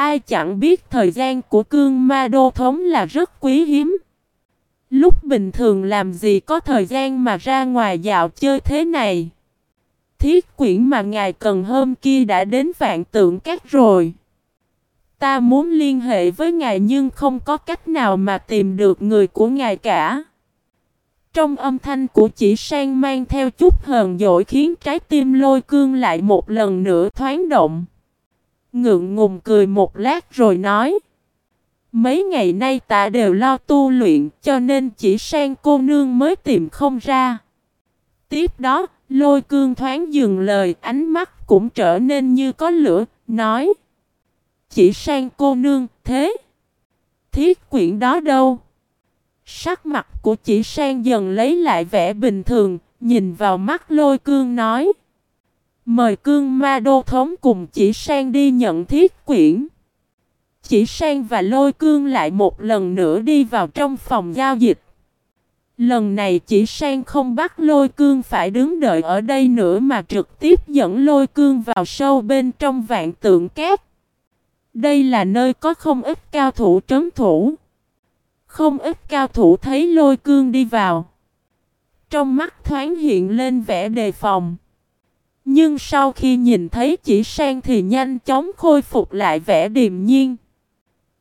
Ai chẳng biết thời gian của cương ma đô thống là rất quý hiếm. Lúc bình thường làm gì có thời gian mà ra ngoài dạo chơi thế này. Thiết quyển mà ngài cần hôm kia đã đến vạn tượng các rồi. Ta muốn liên hệ với ngài nhưng không có cách nào mà tìm được người của ngài cả. Trong âm thanh của chỉ sang mang theo chút hờn dỗi khiến trái tim lôi cương lại một lần nữa thoáng động. Ngượng ngùng cười một lát rồi nói. Mấy ngày nay ta đều lo tu luyện cho nên chỉ sang cô nương mới tìm không ra. Tiếp đó, lôi cương thoáng dừng lời ánh mắt cũng trở nên như có lửa, nói. Chỉ sang cô nương, thế? Thiết quyển đó đâu? Sắc mặt của chỉ sang dần lấy lại vẻ bình thường, nhìn vào mắt lôi cương nói. Mời cương ma đô thống cùng chỉ sang đi nhận thiết quyển. Chỉ sang và lôi cương lại một lần nữa đi vào trong phòng giao dịch. Lần này chỉ sang không bắt lôi cương phải đứng đợi ở đây nữa mà trực tiếp dẫn lôi cương vào sâu bên trong vạn tượng cát. Đây là nơi có không ít cao thủ trấn thủ. Không ít cao thủ thấy lôi cương đi vào. Trong mắt thoáng hiện lên vẻ đề phòng. Nhưng sau khi nhìn thấy chỉ sang thì nhanh chóng khôi phục lại vẻ điềm nhiên.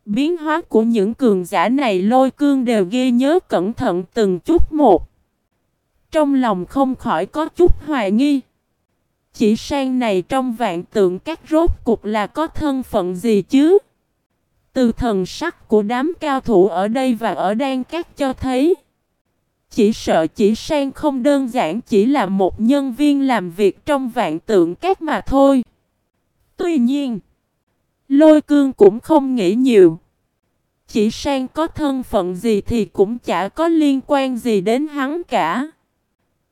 Biến hóa của những cường giả này lôi cương đều ghi nhớ cẩn thận từng chút một. Trong lòng không khỏi có chút hoài nghi. Chỉ sang này trong vạn tượng các rốt cục là có thân phận gì chứ? Từ thần sắc của đám cao thủ ở đây và ở đan các cho thấy. Chỉ sợ chỉ sang không đơn giản chỉ là một nhân viên làm việc trong vạn tượng các mà thôi. Tuy nhiên, lôi cương cũng không nghĩ nhiều. Chỉ sang có thân phận gì thì cũng chả có liên quan gì đến hắn cả.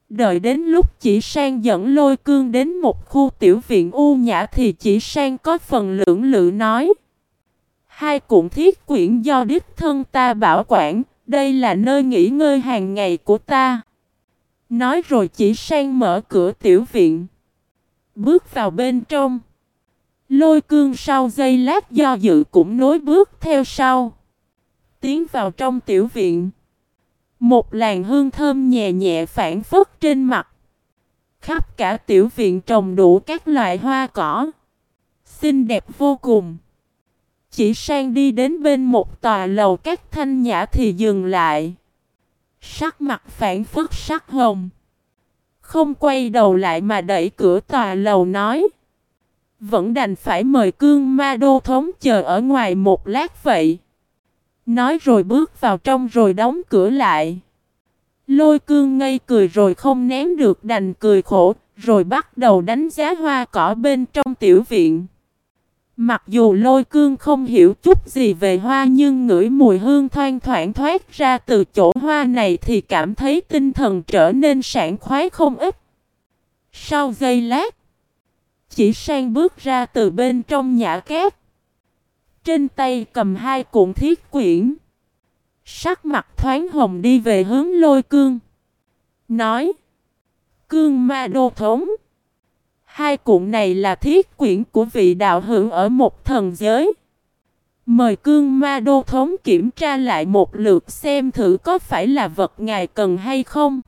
Đợi đến lúc chỉ sang dẫn lôi cương đến một khu tiểu viện u nhã thì chỉ sang có phần lưỡng lự nói. Hai cuộn thiết quyển do đích thân ta bảo quản, đây là nơi nghỉ ngơi hàng ngày của ta. Nói rồi chỉ sang mở cửa tiểu viện. Bước vào bên trong. Lôi cương sau giây lát do dự cũng nối bước theo sau. Tiến vào trong tiểu viện. Một làn hương thơm nhẹ nhẹ phản phất trên mặt. Khắp cả tiểu viện trồng đủ các loại hoa cỏ. Xinh đẹp vô cùng. Chỉ sang đi đến bên một tòa lầu các thanh nhã thì dừng lại. Sắc mặt phản phức sắc hồng. Không quay đầu lại mà đẩy cửa tòa lầu nói. Vẫn đành phải mời cương ma đô thống chờ ở ngoài một lát vậy. Nói rồi bước vào trong rồi đóng cửa lại. Lôi cương ngây cười rồi không nén được đành cười khổ, rồi bắt đầu đánh giá hoa cỏ bên trong tiểu viện. Mặc dù lôi cương không hiểu chút gì về hoa nhưng ngửi mùi hương thoang thoảng thoát ra từ chỗ hoa này thì cảm thấy tinh thần trở nên sảng khoái không ít. Sau giây lát, chỉ sang bước ra từ bên trong nhã kép. Trên tay cầm hai cuộn thiết quyển. Sắc mặt thoáng hồng đi về hướng lôi cương. Nói. Cương ma đô thống. Hai cuộn này là thiết quyển của vị đạo hữu ở một thần giới. Mời cương ma đô thống kiểm tra lại một lượt xem thử có phải là vật ngài cần hay không.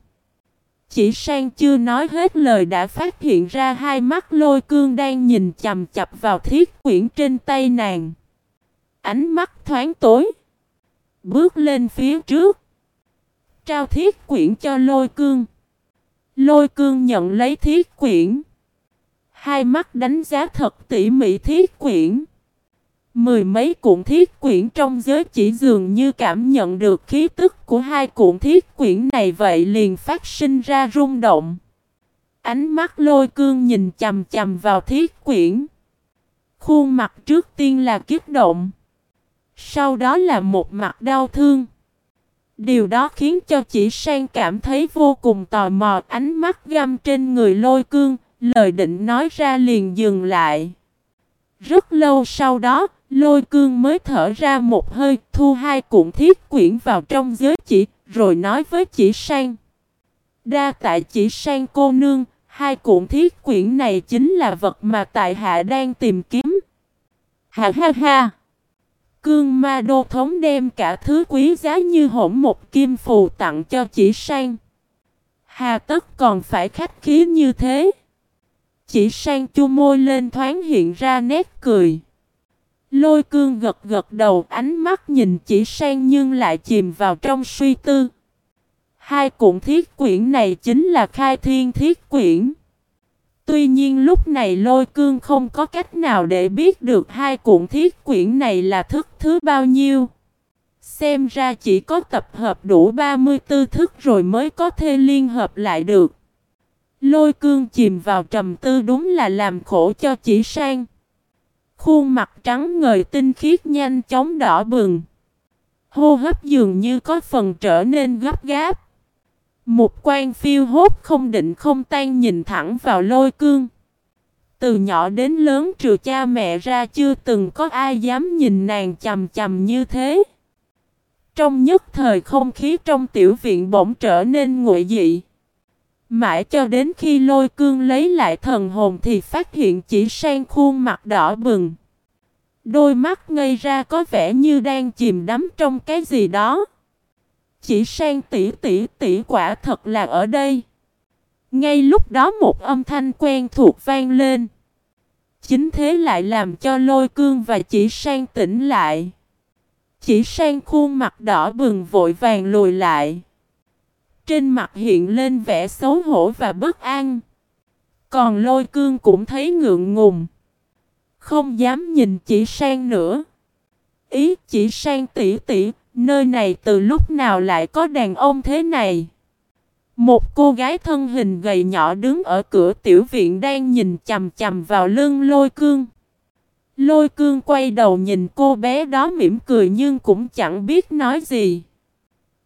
Chỉ sang chưa nói hết lời đã phát hiện ra hai mắt lôi cương đang nhìn chầm chập vào thiết quyển trên tay nàng. Ánh mắt thoáng tối. Bước lên phía trước. Trao thiết quyển cho lôi cương. Lôi cương nhận lấy thiết quyển. Hai mắt đánh giá thật tỉ mỉ thiết quyển. Mười mấy cuộn thiết quyển trong giới chỉ dường như cảm nhận được khí tức của hai cuộn thiết quyển này vậy liền phát sinh ra rung động. Ánh mắt lôi cương nhìn chầm chầm vào thiết quyển. Khuôn mặt trước tiên là kiếp động. Sau đó là một mặt đau thương. Điều đó khiến cho chỉ sang cảm thấy vô cùng tò mò ánh mắt găm trên người lôi cương, lời định nói ra liền dừng lại. Rất lâu sau đó, lôi cương mới thở ra một hơi, thu hai cuộn thiết quyển vào trong giới chỉ, rồi nói với chỉ sang. Đa tại chỉ sang cô nương, hai cuộn thiết quyển này chính là vật mà tại hạ đang tìm kiếm. Ha ha ha! Cương ma đô thống đem cả thứ quý giá như hỗn một kim phù tặng cho chỉ sang. Hà tất còn phải khách khí như thế. Chỉ sang chu môi lên thoáng hiện ra nét cười. Lôi cương gật gật đầu, ánh mắt nhìn chỉ sang nhưng lại chìm vào trong suy tư. Hai cuộn thiết quyển này chính là khai thiên thiết quyển. Tuy nhiên lúc này lôi cương không có cách nào để biết được hai cuộn thiết quyển này là thức thứ bao nhiêu. Xem ra chỉ có tập hợp đủ 34 thức rồi mới có thể liên hợp lại được. Lôi cương chìm vào trầm tư đúng là làm khổ cho chỉ sang. Khuôn mặt trắng ngời tinh khiết nhanh chóng đỏ bừng. Hô hấp dường như có phần trở nên gấp gáp. Một quan phiêu hốt không định không tan nhìn thẳng vào lôi cương. Từ nhỏ đến lớn trừ cha mẹ ra chưa từng có ai dám nhìn nàng chầm chầm như thế. Trong nhất thời không khí trong tiểu viện bỗng trở nên nguội dị. Mãi cho đến khi lôi cương lấy lại thần hồn thì phát hiện chỉ sang khuôn mặt đỏ bừng. Đôi mắt ngây ra có vẻ như đang chìm đắm trong cái gì đó. Chỉ sang tỷ tỷ tỷ quả thật là ở đây. Ngay lúc đó một âm thanh quen thuộc vang lên. Chính thế lại làm cho lôi cương và chỉ sang tỉnh lại. Chỉ sang khuôn mặt đỏ bừng vội vàng lùi lại. Trên mặt hiện lên vẻ xấu hổ và bất an. Còn lôi cương cũng thấy ngượng ngùng. Không dám nhìn chỉ sang nữa. Ý chỉ sang tỷ tỷ, nơi này từ lúc nào lại có đàn ông thế này? Một cô gái thân hình gầy nhỏ đứng ở cửa tiểu viện đang nhìn chầm chầm vào lưng lôi cương. Lôi cương quay đầu nhìn cô bé đó mỉm cười nhưng cũng chẳng biết nói gì.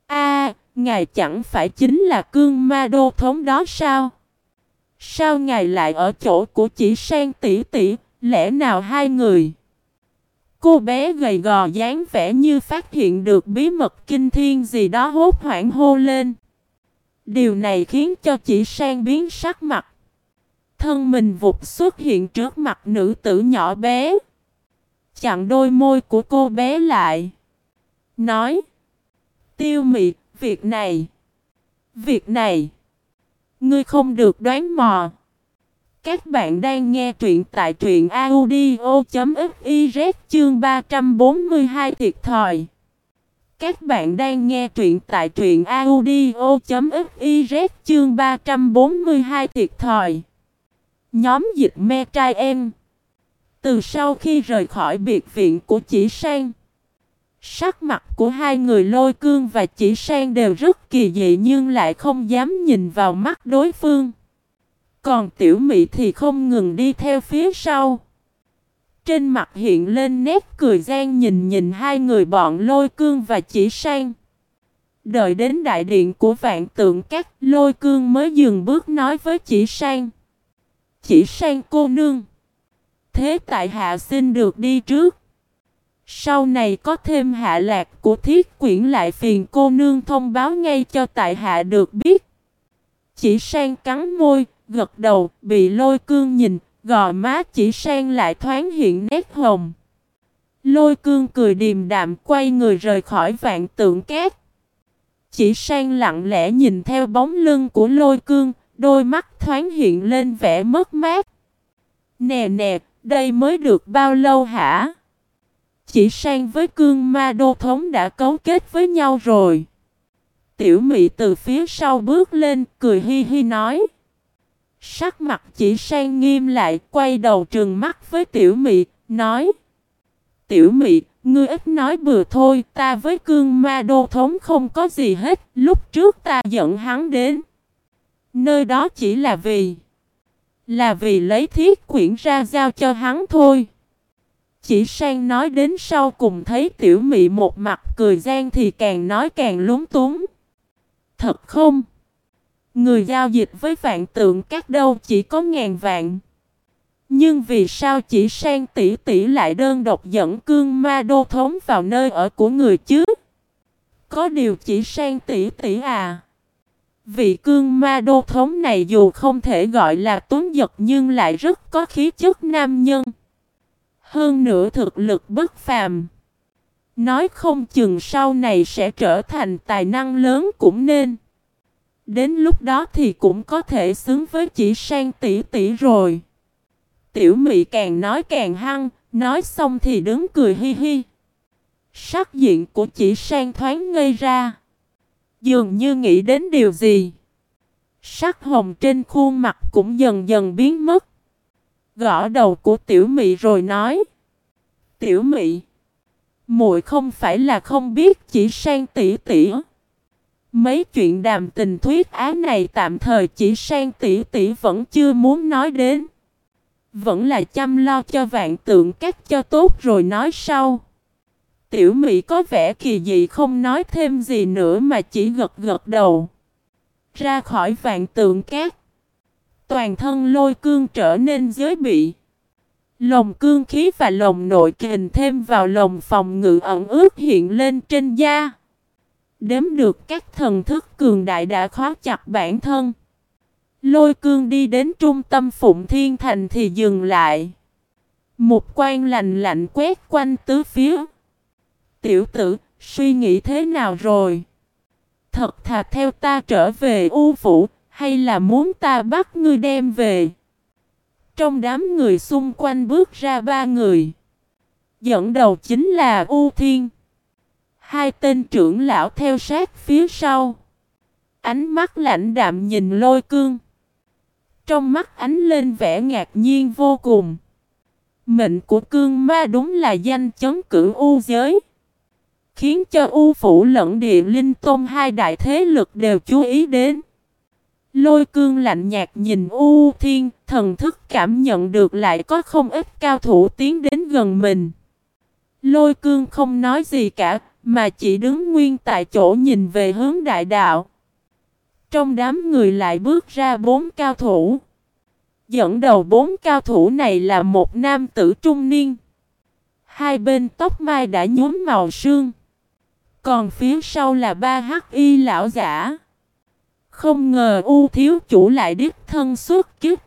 A, ngài chẳng phải chính là cương ma đô thống đó sao? Sao ngài lại ở chỗ của chỉ sang tỷ tỷ, lẽ nào hai người? Cô bé gầy gò dáng vẻ như phát hiện được bí mật kinh thiên gì đó hốt hoảng hô lên. Điều này khiến cho chỉ sang biến sắc mặt. Thân mình vụt xuất hiện trước mặt nữ tử nhỏ bé. Chặn đôi môi của cô bé lại. Nói. Tiêu mị, việc này. Việc này. Ngươi không được đoán mò. Các bạn đang nghe truyện tại truyện audio.fiz chương 342 thiệt thòi. Các bạn đang nghe truyện tại truyện audio.fiz chương 342 thiệt thòi. Nhóm dịch me trai em. Từ sau khi rời khỏi biệt viện của chỉ sang. Sắc mặt của hai người lôi cương và chỉ sang đều rất kỳ dị nhưng lại không dám nhìn vào mắt đối phương. Còn tiểu mị thì không ngừng đi theo phía sau. Trên mặt hiện lên nét cười gian nhìn nhìn hai người bọn lôi cương và chỉ sang. Đợi đến đại điện của vạn tượng các lôi cương mới dừng bước nói với chỉ sang. Chỉ sang cô nương. Thế tại hạ xin được đi trước. Sau này có thêm hạ lạc của thiết quyển lại phiền cô nương thông báo ngay cho tại hạ được biết. Chỉ sang cắn môi, gật đầu, bị lôi cương nhìn, gò má chỉ sang lại thoáng hiện nét hồng. Lôi cương cười điềm đạm quay người rời khỏi vạn tượng cát. Chỉ sang lặng lẽ nhìn theo bóng lưng của lôi cương, đôi mắt thoáng hiện lên vẻ mất mát. Nè nè, đây mới được bao lâu hả? Chỉ sang với cương ma đô thống đã cấu kết với nhau rồi. Tiểu mị từ phía sau bước lên, cười hi hi nói. Sắc mặt chỉ sang nghiêm lại, quay đầu trừng mắt với tiểu mị, nói. Tiểu mị, ngươi ít nói bừa thôi, ta với cương ma đô thống không có gì hết, lúc trước ta dẫn hắn đến. Nơi đó chỉ là vì, là vì lấy thiết quyển ra giao cho hắn thôi. Chỉ sang nói đến sau cùng thấy tiểu mị một mặt cười gian thì càng nói càng lúng túng. Thật không? Người giao dịch với vạn tượng các đâu chỉ có ngàn vạn. Nhưng vì sao chỉ sang tỷ tỷ lại đơn độc dẫn cương ma đô thống vào nơi ở của người chứ? Có điều chỉ sang tỷ tỷ à? Vị cương ma đô thống này dù không thể gọi là tuấn giật nhưng lại rất có khí chất nam nhân. Hơn nữa thực lực bất phàm. Nói không chừng sau này sẽ trở thành tài năng lớn cũng nên. Đến lúc đó thì cũng có thể xứng với chỉ sang tỷ tỷ rồi. Tiểu mị càng nói càng hăng, nói xong thì đứng cười hi hi. Sắc diện của chỉ sang thoáng ngây ra. Dường như nghĩ đến điều gì. Sắc hồng trên khuôn mặt cũng dần dần biến mất. Gõ đầu của tiểu mị rồi nói. Tiểu mị. muội không phải là không biết, chỉ sang tỷ tỷ. Mấy chuyện đàm tình thuyết á này tạm thời chỉ sang tỷ tỷ vẫn chưa muốn nói đến. Vẫn là chăm lo cho vạn tượng các cho tốt rồi nói sau. Tiểu Mỹ có vẻ kỳ dị không nói thêm gì nữa mà chỉ gật gật đầu. Ra khỏi vạn tượng cát. Toàn thân lôi cương trở nên giới bị. Lồng cương khí và lồng nội kình thêm vào lồng phòng ngự ẩn ướt hiện lên trên da. Đếm được các thần thức cường đại đã khó chặt bản thân. Lôi cương đi đến trung tâm Phụng Thiên Thành thì dừng lại. Một quan lành lạnh quét quanh tứ phía. Tiểu tử, suy nghĩ thế nào rồi? Thật thà theo ta trở về U Phủ, hay là muốn ta bắt ngươi đem về? Trong đám người xung quanh bước ra ba người. Dẫn đầu chính là U Thiên. Hai tên trưởng lão theo sát phía sau. Ánh mắt lạnh đạm nhìn lôi cương. Trong mắt ánh lên vẻ ngạc nhiên vô cùng. Mệnh của cương ma đúng là danh chấn cử u giới. Khiến cho u phủ lẫn địa linh tôn hai đại thế lực đều chú ý đến. Lôi cương lạnh nhạt nhìn U Thiên, thần thức cảm nhận được lại có không ít cao thủ tiến đến gần mình. Lôi cương không nói gì cả, mà chỉ đứng nguyên tại chỗ nhìn về hướng đại đạo. Trong đám người lại bước ra bốn cao thủ. Dẫn đầu bốn cao thủ này là một nam tử trung niên. Hai bên tóc mai đã nhuốm màu sương. Còn phía sau là ba hắc y lão giả. Không ngờ U thiếu chủ lại đích thân xuất kiếp.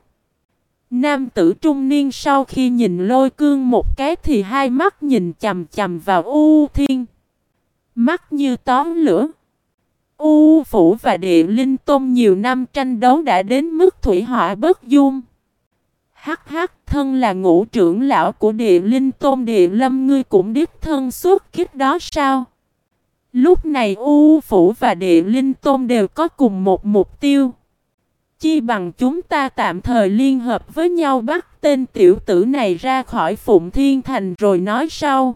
Nam tử trung niên sau khi nhìn lôi cương một cái thì hai mắt nhìn chầm chầm vào U thiên. Mắt như tóm lửa. U Phủ và Địa Linh Tôn nhiều năm tranh đấu đã đến mức thủy hỏa bất dung. Hắc hắc, thân là ngũ trưởng lão của Địa Linh Tôn, Địa Lâm, ngươi cũng đích thân xuất kiếp đó sao? Lúc này U Phủ và Địa Linh Tôn đều có cùng một mục tiêu. Chi bằng chúng ta tạm thời liên hợp với nhau bắt tên tiểu tử này ra khỏi Phụng Thiên Thành rồi nói sau.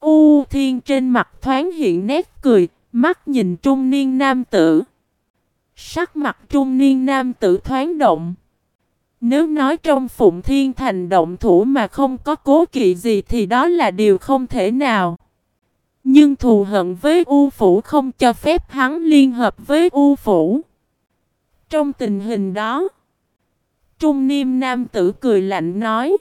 U Thiên trên mặt thoáng hiện nét cười, mắt nhìn trung niên nam tử. Sắc mặt trung niên nam tử thoáng động. Nếu nói trong Phụng Thiên Thành động thủ mà không có cố kỵ gì thì đó là điều không thể nào. Nhưng thù hận với U Phủ không cho phép hắn liên hợp với U Phủ. Trong tình hình đó, Trung Niêm Nam tử cười lạnh nói.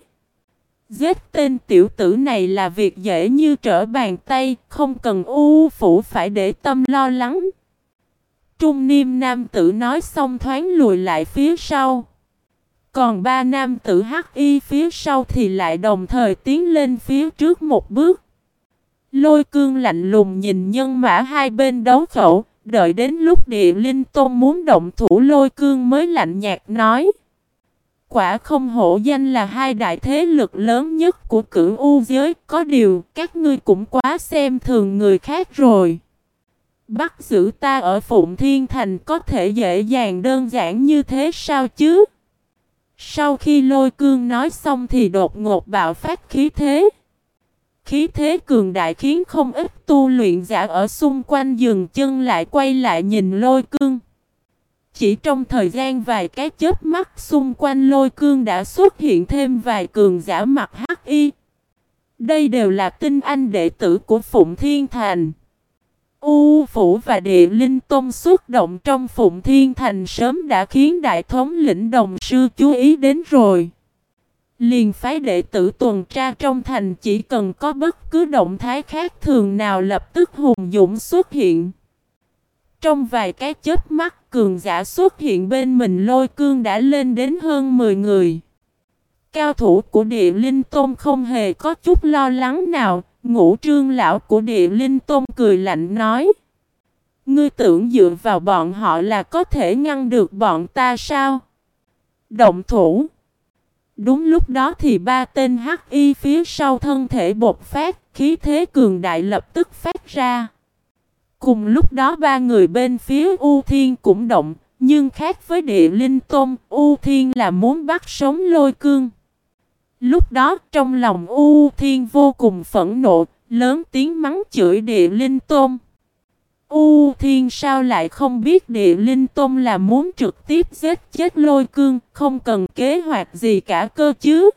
Giết tên tiểu tử này là việc dễ như trở bàn tay, không cần U Phủ phải để tâm lo lắng. Trung Niêm Nam tử nói xong thoáng lùi lại phía sau. Còn ba nam tử hắc y phía sau thì lại đồng thời tiến lên phía trước một bước. Lôi cương lạnh lùng nhìn nhân mã hai bên đấu khẩu, đợi đến lúc địa linh tôn muốn động thủ lôi cương mới lạnh nhạt nói. Quả không hổ danh là hai đại thế lực lớn nhất của cửu u giới, có điều các ngươi cũng quá xem thường người khác rồi. Bắt giữ ta ở Phụng Thiên Thành có thể dễ dàng đơn giản như thế sao chứ? Sau khi lôi cương nói xong thì đột ngột bạo phát khí thế. Khí thế cường đại khiến không ít tu luyện giả ở xung quanh dừng chân lại quay lại nhìn lôi cương. Chỉ trong thời gian vài cái chớp mắt xung quanh lôi cương đã xuất hiện thêm vài cường giả mặt hắc y. Đây đều là tinh anh đệ tử của Phụng Thiên Thành. U Phủ và Địa Linh Tôn xuất động trong Phụng Thiên Thành sớm đã khiến Đại thống lĩnh đồng sư chú ý đến rồi. Liền phái đệ tử tuần tra trong thành chỉ cần có bất cứ động thái khác thường nào lập tức hùng dũng xuất hiện. Trong vài cái chớp mắt cường giả xuất hiện bên mình lôi cương đã lên đến hơn 10 người. Cao thủ của địa linh tôn không hề có chút lo lắng nào, ngũ trương lão của địa linh tôn cười lạnh nói. Ngươi tưởng dựa vào bọn họ là có thể ngăn được bọn ta sao? Động thủ. Đúng lúc đó thì ba tên hắc y phía sau thân thể bột phát, khí thế cường đại lập tức phát ra. Cùng lúc đó ba người bên phía U Thiên cũng động, nhưng khác với địa linh tôn, U Thiên là muốn bắt sống lôi cương. Lúc đó trong lòng U Thiên vô cùng phẫn nộ, lớn tiếng mắng chửi địa linh tôn. U Thiên sao lại không biết địa linh tôn là muốn trực tiếp giết chết lôi cương, không cần kế hoạch gì cả cơ chứ.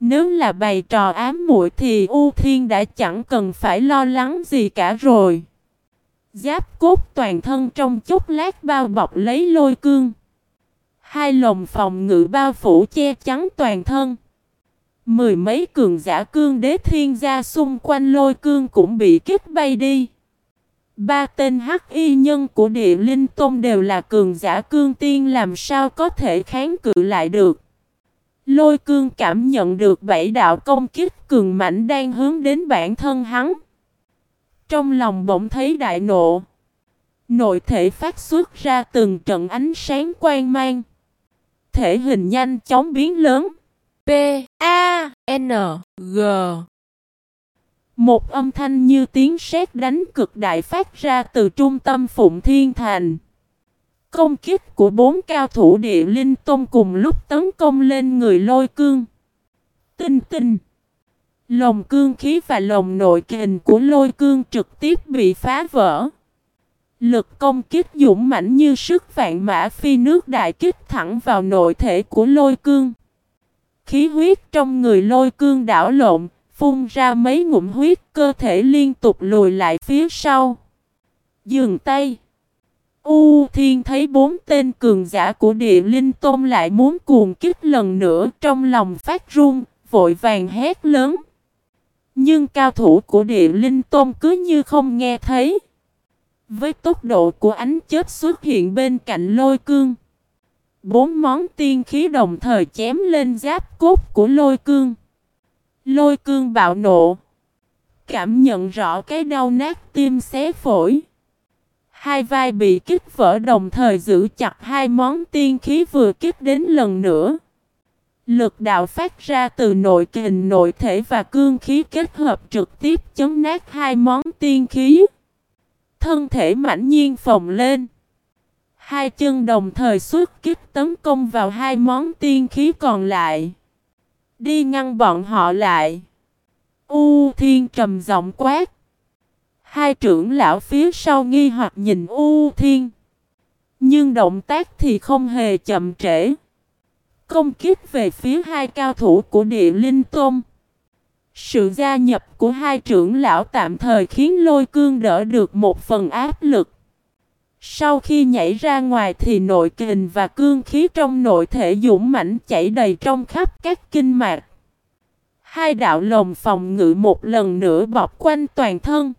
Nếu là bày trò ám muội thì U Thiên đã chẳng cần phải lo lắng gì cả rồi. Giáp cốt toàn thân trong chốc lát bao bọc lấy lôi cương. Hai lồng phòng ngự bao phủ che chắn toàn thân. Mười mấy cường giả cương đế thiên gia xung quanh lôi cương cũng bị kích bay đi. Ba tên hắc y nhân của địa linh tôn đều là cường giả cương tiên làm sao có thể kháng cự lại được. Lôi cương cảm nhận được bảy đạo công kích cường mạnh đang hướng đến bản thân hắn. Trong lòng bỗng thấy đại nộ. Nội thể phát xuất ra từng trận ánh sáng quang mang. Thể hình nhanh chóng biến lớn. P, A, N, G. Một âm thanh như tiếng sét đánh cực đại phát ra từ trung tâm Phụng Thiên Thành. Công kích của bốn cao thủ địa linh tôn cùng lúc tấn công lên người lôi cương. Tinh tinh. Lồng cương khí và lồng nội kình của lôi cương trực tiếp bị phá vỡ. Lực công kích dũng mãnh như sức vạn mã phi nước đại kích thẳng vào nội thể của lôi cương. Khí huyết trong người lôi cương đảo lộn, phun ra mấy ngụm huyết cơ thể liên tục lùi lại phía sau. Dừng tay. U Thiên thấy bốn tên cường giả của địa linh tôn lại muốn cuồng kích lần nữa trong lòng phát run, vội vàng hét lớn. Nhưng cao thủ của địa linh tôn cứ như không nghe thấy. Với tốc độ của ánh chớp xuất hiện bên cạnh lôi cương. Bốn món tiên khí đồng thời chém lên giáp cốt của lôi cương. Lôi cương bạo nộ. Cảm nhận rõ cái đau nát tim xé phổi. Hai vai bị kích vỡ đồng thời giữ chặt hai món tiên khí vừa kích đến lần nữa. Lực đạo phát ra từ nội kình nội thể và cương khí kết hợp trực tiếp chấn nát hai món tiên khí. Thân thể mãnh nhiên phồng lên. Hai chân đồng thời xuất kích tấn công vào hai món tiên khí còn lại. Đi ngăn bọn họ lại. U Thiên trầm giọng quát. Hai trưởng lão phía sau nghi hoặc nhìn U Thiên. Nhưng động tác thì không hề chậm trễ. Công kích về phía hai cao thủ của địa linh Tôm, Sự gia nhập của hai trưởng lão tạm thời khiến lôi cương đỡ được một phần áp lực. Sau khi nhảy ra ngoài thì nội kình và cương khí trong nội thể dũng mãnh chảy đầy trong khắp các kinh mạch. Hai đạo lồng phòng ngự một lần nữa bọc quanh toàn thân.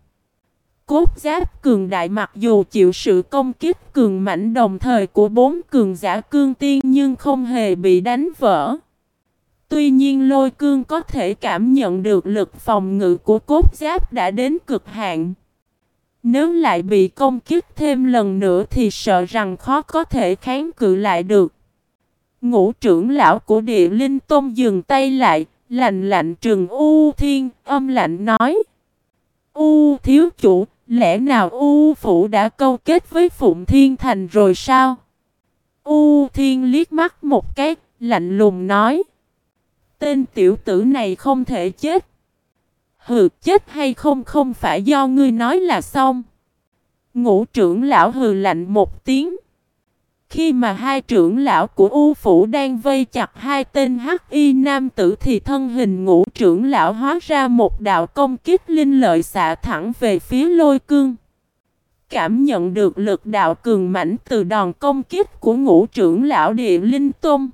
Cốt giáp cường đại mặc dù chịu sự công kích cường mạnh đồng thời của bốn cường giả cương tiên nhưng không hề bị đánh vỡ. Tuy nhiên lôi cương có thể cảm nhận được lực phòng ngự của cốt giáp đã đến cực hạn. Nếu lại bị công kích thêm lần nữa thì sợ rằng khó có thể kháng cự lại được. Ngũ trưởng lão của địa linh tôn dừng tay lại, lạnh lạnh trường U Thiên, âm lạnh nói. U thiếu chủ, lẽ nào U Phủ đã câu kết với Phụng Thiên Thành rồi sao? U Thiên liếc mắt một cái, lạnh lùng nói. Tên tiểu tử này không thể chết. Hừ, chết hay không không phải do ngươi nói là xong. Ngũ trưởng lão hừ lạnh một tiếng. Khi mà hai trưởng lão của U Phủ đang vây chặt hai tên hắc y nam tử thì thân hình ngũ trưởng lão hóa ra một đạo công kích linh lợi xạ thẳng về phía lôi cương. Cảm nhận được lực đạo cường mãnh từ đòn công kích của ngũ trưởng lão địa linh tôn.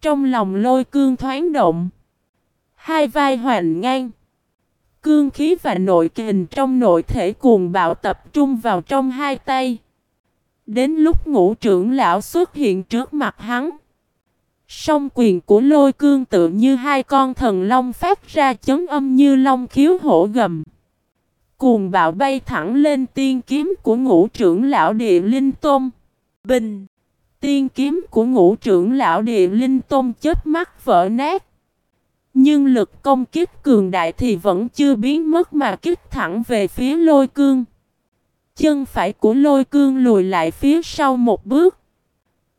Trong lòng lôi cương thoáng động. Hai vai hoành ngang. Cương khí và nội kình trong nội thể cuồng bạo tập trung vào trong hai tay. Đến lúc ngũ trưởng lão xuất hiện trước mặt hắn. Song quyền của lôi cương tự như hai con thần long phát ra chấn âm như long khiếu hổ gầm. Cuồng bạo bay thẳng lên tiên kiếm của ngũ trưởng lão địa linh tôn. Bình! Tiên kiếm của ngũ trưởng lão địa linh tôn chết mắt vỡ nát. Nhưng lực công kích cường đại thì vẫn chưa biến mất mà kích thẳng về phía lôi cương. Chân phải của lôi cương lùi lại phía sau một bước.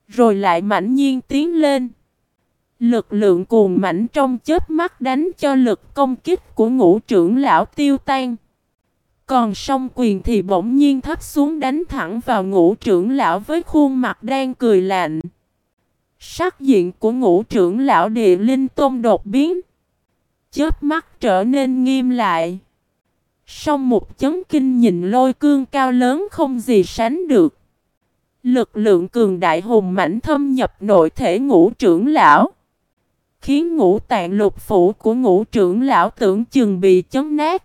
Rồi lại mãnh nhiên tiến lên. Lực lượng cuồng mãnh trong chớp mắt đánh cho lực công kích của ngũ trưởng lão tiêu tan. Còn song quyền thì bỗng nhiên thấp xuống đánh thẳng vào ngũ trưởng lão với khuôn mặt đang cười lạnh. Sắc diện của ngũ trưởng lão địa linh tôn đột biến. Chớp mắt trở nên nghiêm lại. Song một chấn kinh nhìn lôi cương cao lớn không gì sánh được. Lực lượng cường đại hùng mãnh thâm nhập nội thể ngũ trưởng lão. Khiến ngũ tạng lục phủ của ngũ trưởng lão tưởng chừng bị chấn nát.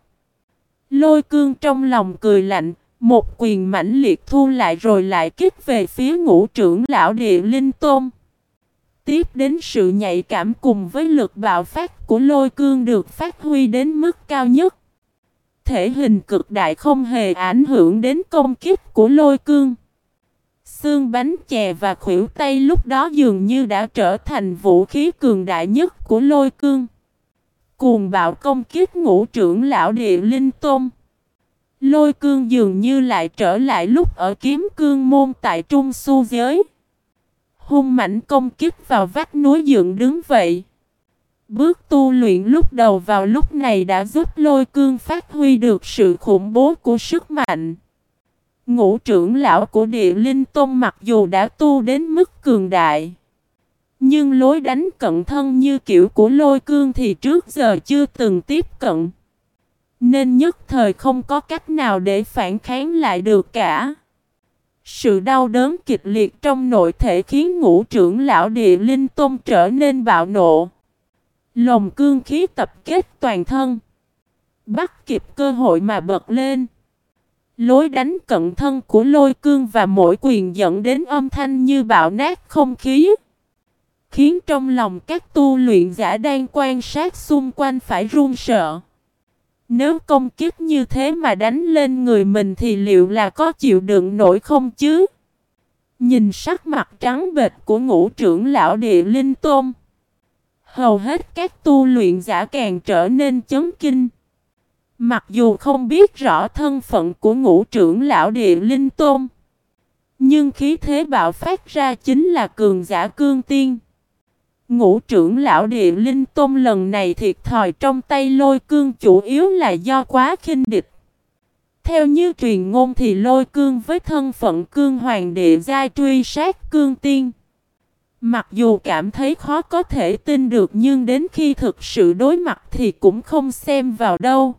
Lôi cương trong lòng cười lạnh, một quyền mãnh liệt thu lại rồi lại kích về phía ngũ trưởng lão địa linh tôn. Tiếp đến sự nhạy cảm cùng với lực bạo phát của lôi cương được phát huy đến mức cao nhất. Thể hình cực đại không hề ảnh hưởng đến công kích của lôi cương. Xương bánh chè và khuỷu tay lúc đó dường như đã trở thành vũ khí cường đại nhất của lôi cương. Cuồng bạo công kích ngũ trưởng lão địa linh tôn. Lôi cương dường như lại trở lại lúc ở kiếm cương môn tại trung su giới. Hung mảnh công kích vào vách núi dựng đứng vậy. Bước tu luyện lúc đầu vào lúc này đã giúp lôi cương phát huy được sự khủng bố của sức mạnh. Ngũ trưởng lão của địa linh tôn mặc dù đã tu đến mức cường đại. Nhưng lối đánh cận thân như kiểu của lôi cương thì trước giờ chưa từng tiếp cận. Nên nhất thời không có cách nào để phản kháng lại được cả. Sự đau đớn kịch liệt trong nội thể khiến ngũ trưởng lão địa linh tôn trở nên bạo nộ. Lồng cương khí tập kết toàn thân. Bắt kịp cơ hội mà bật lên. Lối đánh cận thân của lôi cương và mỗi quyền dẫn đến âm thanh như bạo nát không khí. Khiến trong lòng các tu luyện giả đang quan sát xung quanh phải run sợ. Nếu công kiếp như thế mà đánh lên người mình thì liệu là có chịu đựng nổi không chứ? Nhìn sắc mặt trắng bệch của ngũ trưởng lão địa linh tôn. Hầu hết các tu luyện giả càng trở nên chấn kinh. Mặc dù không biết rõ thân phận của ngũ trưởng lão địa linh tôn. Nhưng khí thế bạo phát ra chính là cường giả cương tiên. Ngũ trưởng lão địa linh tôn lần này thiệt thòi trong tay lôi cương chủ yếu là do quá khinh địch. Theo như truyền ngôn thì lôi cương với thân phận cương hoàng địa giai truy sát cương tiên. Mặc dù cảm thấy khó có thể tin được nhưng đến khi thực sự đối mặt thì cũng không xem vào đâu.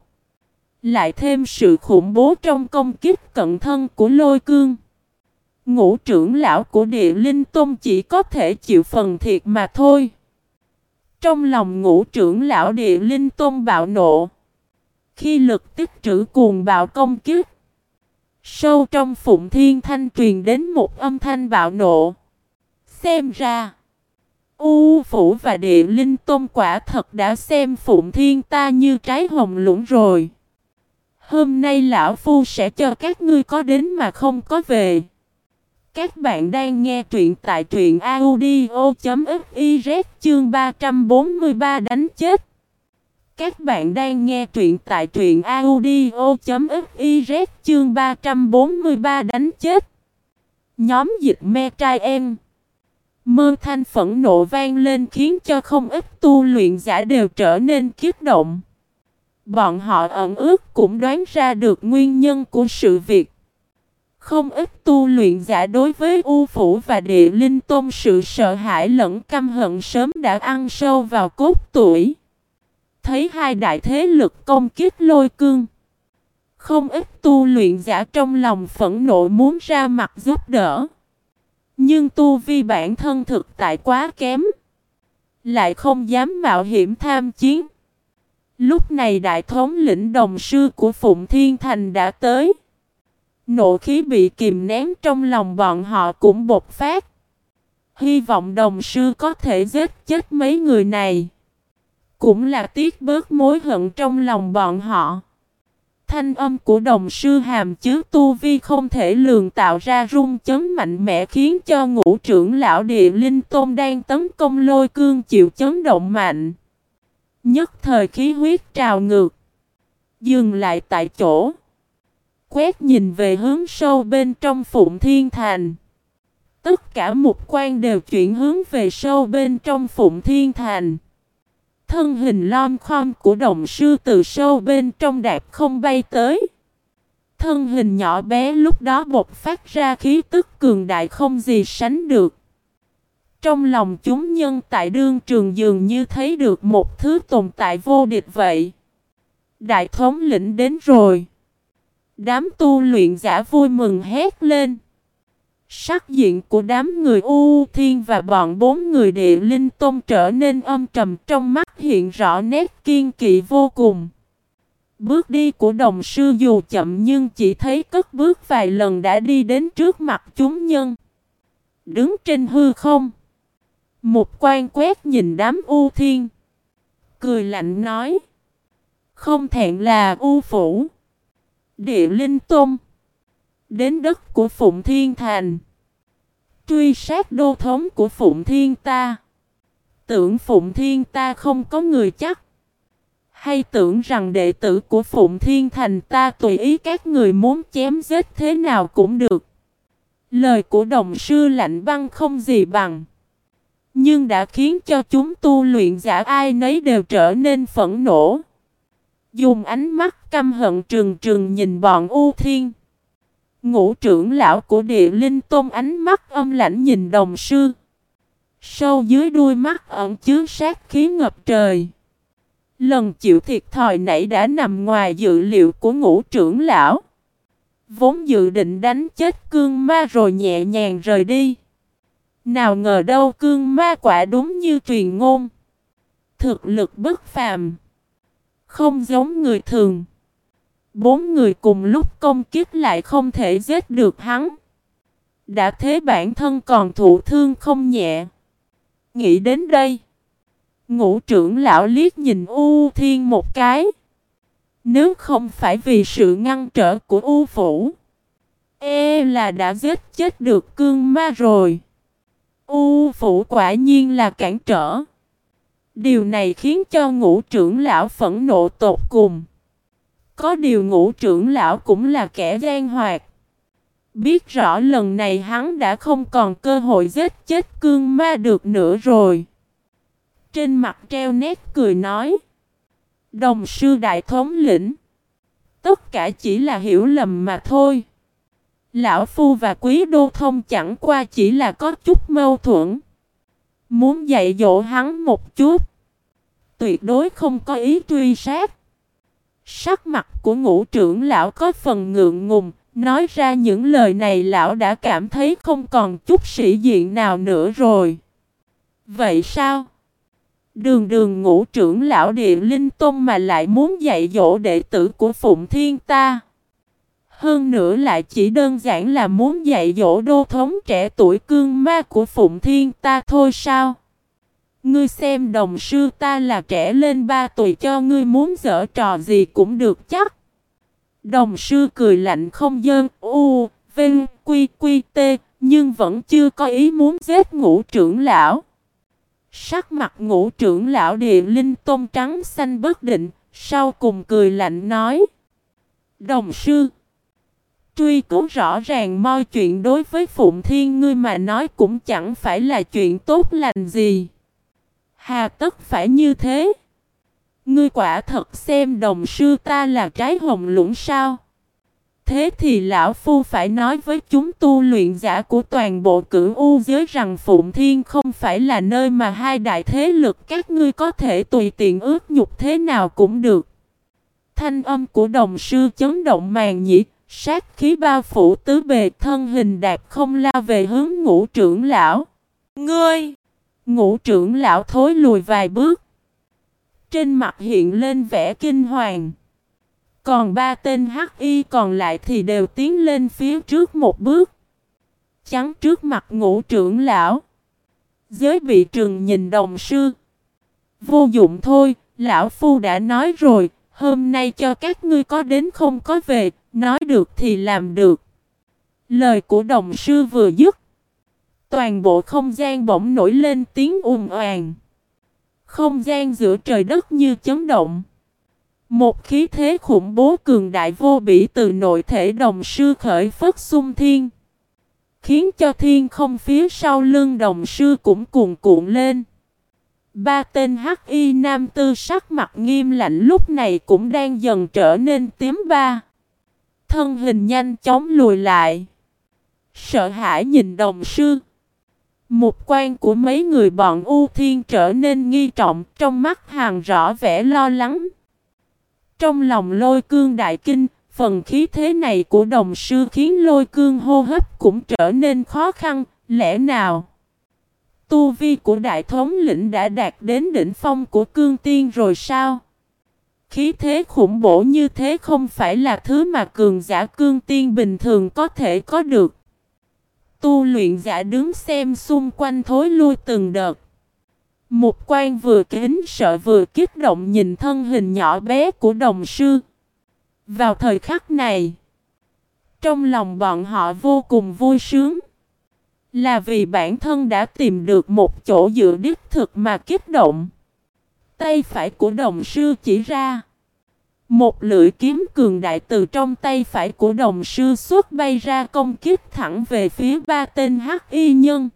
Lại thêm sự khủng bố trong công kích cận thân của lôi cương. Ngũ trưởng lão của địa linh tôn chỉ có thể chịu phần thiệt mà thôi. Trong lòng ngũ trưởng lão địa linh tôn bạo nộ. Khi lực tích trữ cuồng bạo công kiếp. Sâu trong phụng thiên thanh truyền đến một âm thanh bạo nộ. Xem ra. U Phủ và Địa Linh Tôn quả thật đã xem Phụng Thiên ta như trái hồng lũng rồi. Hôm nay Lão Phu sẽ cho các ngươi có đến mà không có về. Các bạn đang nghe truyện tại truyện audio.fiz chương 343 đánh chết. Các bạn đang nghe truyện tại truyện audio.fiz chương 343 đánh chết. Nhóm dịch me trai em. Mơ thanh phẫn nộ vang lên khiến cho không ít tu luyện giả đều trở nên kiếp động. Bọn họ ẩn ước cũng đoán ra được nguyên nhân của sự việc. Không ít tu luyện giả đối với U Phủ và Địa Linh Tôn sự sợ hãi lẫn căm hận sớm đã ăn sâu vào cốt tuổi. Thấy hai đại thế lực công kích lôi cương. Không ít tu luyện giả trong lòng phẫn nộ muốn ra mặt giúp đỡ. Nhưng tu vi bản thân thực tại quá kém. Lại không dám mạo hiểm tham chiến. Lúc này đại thống lĩnh đồng sư của Phụng Thiên Thành đã tới. Nộ khí bị kìm nén trong lòng bọn họ cũng bộc phát. Hy vọng đồng sư có thể giết chết mấy người này. Cũng là tiếc bớt mối hận trong lòng bọn họ. Thanh âm của đồng sư hàm chứa tu vi không thể lường tạo ra rung chấn mạnh mẽ khiến cho ngũ trưởng lão địa linh tôn đang tấn công lôi cương chịu chấn động mạnh. Nhất thời khí huyết trào ngược. Dừng lại tại chỗ. Quét nhìn về hướng sâu bên trong Phụng Thiên Thành. Tất cả mục quan đều chuyển hướng về sâu bên trong Phụng Thiên Thành. Thân hình lom khom của đồng sư từ sâu bên trong đạp không bay tới. Thân hình nhỏ bé lúc đó bộc phát ra khí tức cường đại không gì sánh được. Trong lòng chúng nhân tại đương trường dường như thấy được một thứ tồn tại vô địch vậy. Đại thống lĩnh đến rồi. Đám tu luyện giả vui mừng hét lên. Sắc diện của đám người U Thiên và bọn bốn người địa linh tôn trở nên âm trầm, trong mắt hiện rõ nét kiên kỵ vô cùng. Bước đi của đồng sư dù chậm nhưng chỉ thấy cất bước vài lần đã đi đến trước mặt chúng nhân. Đứng trên hư không. Một quan quét nhìn đám U Thiên. Cười lạnh nói. Không thẹn là U Phủ. Địa Linh Tôn. Đến đất của Phụng Thiên Thành. Truy sát đô thống của Phụng Thiên ta. Tưởng Phụng Thiên ta không có người chắc. Hay tưởng rằng đệ tử của Phụng Thiên Thành ta tùy ý các người muốn chém giết thế nào cũng được. Lời của đồng sư lạnh băng không gì bằng. Nhưng đã khiến cho chúng tu luyện giả ai nấy đều trở nên phẫn nộ. Dùng ánh mắt căm hận trừng trừng nhìn bọn U Thiên. Ngũ trưởng lão của địa linh tôn ánh mắt âm lãnh nhìn đồng sư. Sâu dưới đuôi mắt ẩn chứa sát khí ngập trời. Lần chịu thiệt thòi nãy đã nằm ngoài dự liệu của ngũ trưởng lão. Vốn dự định đánh chết cương ma rồi nhẹ nhàng rời đi. Nào ngờ đâu cương ma quả đúng như truyền ngôn. Thực lực bất phàm. Không giống người thường. Bốn người cùng lúc công kiếp lại không thể giết được hắn. Đã thế bản thân còn thụ thương không nhẹ. Nghĩ đến đây. Ngũ trưởng lão liếc nhìn U Thiên một cái. Nếu không phải vì sự ngăn trở của U Phủ. E là đã giết chết được cương ma rồi. U Phủ quả nhiên là cản trở. Điều này khiến cho ngũ trưởng lão phẫn nộ tột cùng. Có điều ngũ trưởng lão cũng là kẻ gian hoạt. Biết rõ lần này hắn đã không còn cơ hội giết chết cương ma được nữa rồi. Trên mặt treo nét cười nói. Đồng sư đại thống lĩnh. Tất cả chỉ là hiểu lầm mà thôi. Lão Phu và Quý Đô Thông chẳng qua chỉ là có chút mâu thuẫn. Muốn dạy dỗ hắn một chút. Tuyệt đối không có ý truy sát. Sắc mặt của ngũ trưởng lão có phần ngượng ngùng, nói ra những lời này lão đã cảm thấy không còn chút sĩ diện nào nữa rồi. Vậy sao? Đường đường ngũ trưởng lão địa linh tôn mà lại muốn dạy dỗ đệ tử của Phụng Thiên ta. Hơn nữa lại chỉ đơn giản là muốn dạy dỗ đô thống trẻ tuổi cương ma của Phụng Thiên ta thôi sao? Ngươi xem đồng sư ta là trẻ lên ba tuổi cho ngươi muốn dở trò gì cũng được chắc. Đồng sư cười lạnh không dơn, u, vinh, quy, quy, tê, nhưng vẫn chưa có ý muốn giết ngũ trưởng lão. Sắc mặt ngũ trưởng lão địa linh tôm trắng xanh bất định, sau cùng cười lạnh nói. Đồng sư, truy cứu rõ ràng mọi chuyện đối với Phụng Thiên ngươi mà nói cũng chẳng phải là chuyện tốt lành gì. Hà tất phải như thế? Ngươi quả thật xem đồng sư ta là trái hồng lũng sao? Thế thì lão phu phải nói với chúng tu luyện giả của toàn bộ cửu u giới rằng Phụng Thiên không phải là nơi mà hai đại thế lực các ngươi có thể tùy tiện ước nhục thế nào cũng được. Thanh âm của đồng sư chấn động màn nhĩ, sát khí bao phủ tứ bề thân hình đạp không lao về hướng ngũ trưởng lão. Ngươi! Ngũ trưởng lão thối lùi vài bước. Trên mặt hiện lên vẻ kinh hoàng. Còn ba tên hắc y còn lại thì đều tiến lên phía trước một bước. Chắn trước mặt ngũ trưởng lão. Giới bị trừng nhìn đồng sư. Vô dụng thôi, lão phu đã nói rồi, hôm nay cho các ngươi có đến không có về, nói được thì làm được. Lời của đồng sư vừa dứt. Toàn bộ không gian bỗng nổi lên tiếng ùm oàng. Không gian giữa trời đất như chấn động. Một khí thế khủng bố cường đại vô bỉ từ nội thể đồng sư khởi phất xung thiên. Khiến cho thiên không phía sau lưng đồng sư cũng cuồn cuộn lên. Ba tên hắc y nam tư sắc mặt nghiêm lạnh lúc này cũng đang dần trở nên tím ba. Thân hình nhanh chóng lùi lại. Sợ hãi nhìn đồng sư. Một quan của mấy người bọn U Thiên trở nên nghi trọng trong mắt hàng rõ vẻ lo lắng. Trong lòng lôi cương đại kinh, phần khí thế này của đồng sư khiến lôi cương hô hấp cũng trở nên khó khăn, lẽ nào? Tu vi của đại thống lĩnh đã đạt đến đỉnh phong của cương tiên rồi sao? Khí thế khủng bổ như thế không phải là thứ mà cường giả cương tiên bình thường có thể có được. Tu luyện giả đứng xem xung quanh thối lui từng đợt. Một quan vừa kính sợ vừa kích động nhìn thân hình nhỏ bé của đồng sư. Vào thời khắc này, trong lòng bọn họ vô cùng vui sướng. Là vì bản thân đã tìm được một chỗ dựa đích thực mà kích động. Tay phải của đồng sư chỉ ra. Một lưỡi kiếm cường đại từ trong tay phải của đồng sư xuất bay ra công kích thẳng về phía ba tên hắc y nhân.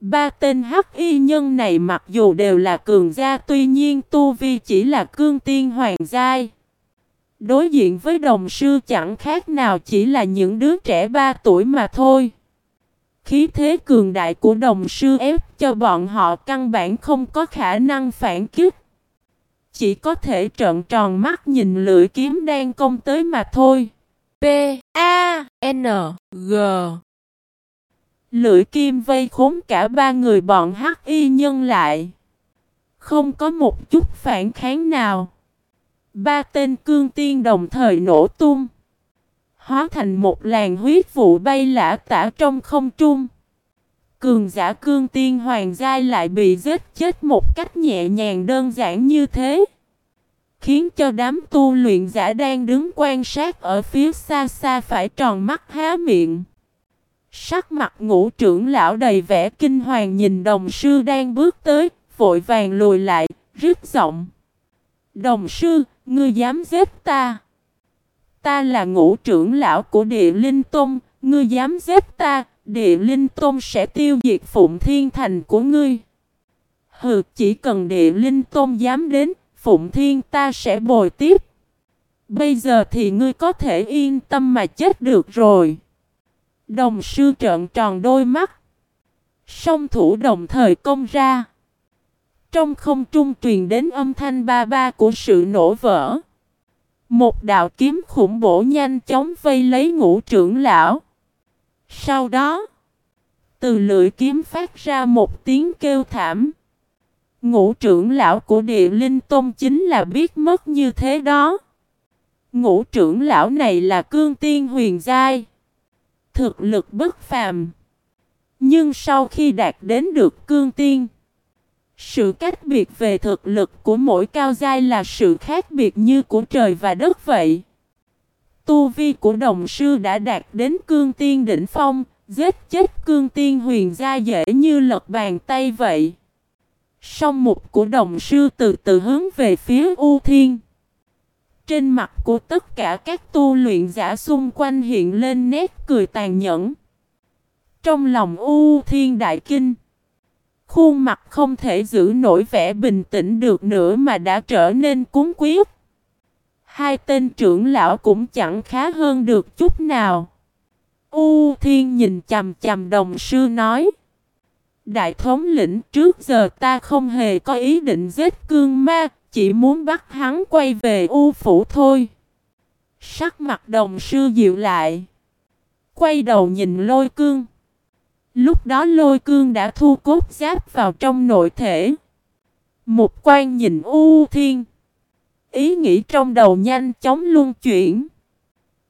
Ba tên hắc y nhân này mặc dù đều là cường gia, tuy nhiên tu vi chỉ là cương tiên hoàng giai. Đối diện với đồng sư chẳng khác nào chỉ là những đứa trẻ ba tuổi mà thôi. Khí thế cường đại của đồng sư ép cho bọn họ căn bản không có khả năng phản kích. Chỉ có thể trợn tròn mắt nhìn lưỡi kiếm đang công tới mà thôi. P A N G Lưỡi kim vây khốn cả ba người bọn hắc y nhân lại. Không có một chút phản kháng nào. Ba tên cương tiên đồng thời nổ tung. Hóa thành một làn huyết vụ bay lả tả trong không trung. Cường giả cương tiên hoàng giai lại bị giết chết một cách nhẹ nhàng đơn giản như thế. Khiến cho đám tu luyện giả đang đứng quan sát ở phía xa xa phải tròn mắt há miệng. Sắc mặt ngũ trưởng lão đầy vẻ kinh hoàng nhìn đồng sư đang bước tới, vội vàng lùi lại, rít giọng. Đồng sư, ngươi dám giết ta? Ta là ngũ trưởng lão của địa linh tôn, ngươi dám giết ta, địa linh tôn sẽ tiêu diệt phụng thiên thành của ngươi. Hừ, chỉ cần địa linh tôn dám đến, phụng thiên ta sẽ bồi tiếp. Bây giờ thì ngươi có thể yên tâm mà chết được rồi. Đồng sư trợn tròn đôi mắt. Song thủ đồng thời công ra. Trong không trung truyền đến âm thanh ba ba của sự nổ vỡ. Một đạo kiếm khủng bổ nhanh chóng vây lấy ngũ trưởng lão. Sau đó, từ lưỡi kiếm phát ra một tiếng kêu thảm. Ngũ trưởng lão của địa linh tôn chính là biết mất như thế đó. Ngũ trưởng lão này là cương tiên huyền giai. Thực lực bất phàm. Nhưng sau khi đạt đến được cương tiên, sự cách biệt về thực lực của mỗi cao giai là sự khác biệt như của trời và đất vậy. Tu vi của đồng sư đã đạt đến cương tiên đỉnh phong, giết chết cương tiên huyền gia dễ như lật bàn tay vậy. Song mục của đồng sư từ từ hướng về phía U Thiên. Trên mặt của tất cả các tu luyện giả xung quanh hiện lên nét cười tàn nhẫn. Trong lòng U Thiên Đại Kinh, khuôn mặt không thể giữ nổi vẻ bình tĩnh được nữa mà đã trở nên cuốn quyết. Hai tên trưởng lão cũng chẳng khá hơn được chút nào. U Thiên nhìn chầm chầm đồng sư nói. Đại thống lĩnh trước giờ ta không hề có ý định giết cương ma, chỉ muốn bắt hắn quay về U Phủ thôi. Sắc mặt đồng sư dịu lại. Quay đầu nhìn lôi cương. Lúc đó lôi cương đã thu cốt giáp vào trong nội thể. Một quan nhìn U Thiên. Ý nghĩ trong đầu nhanh chóng luân chuyển.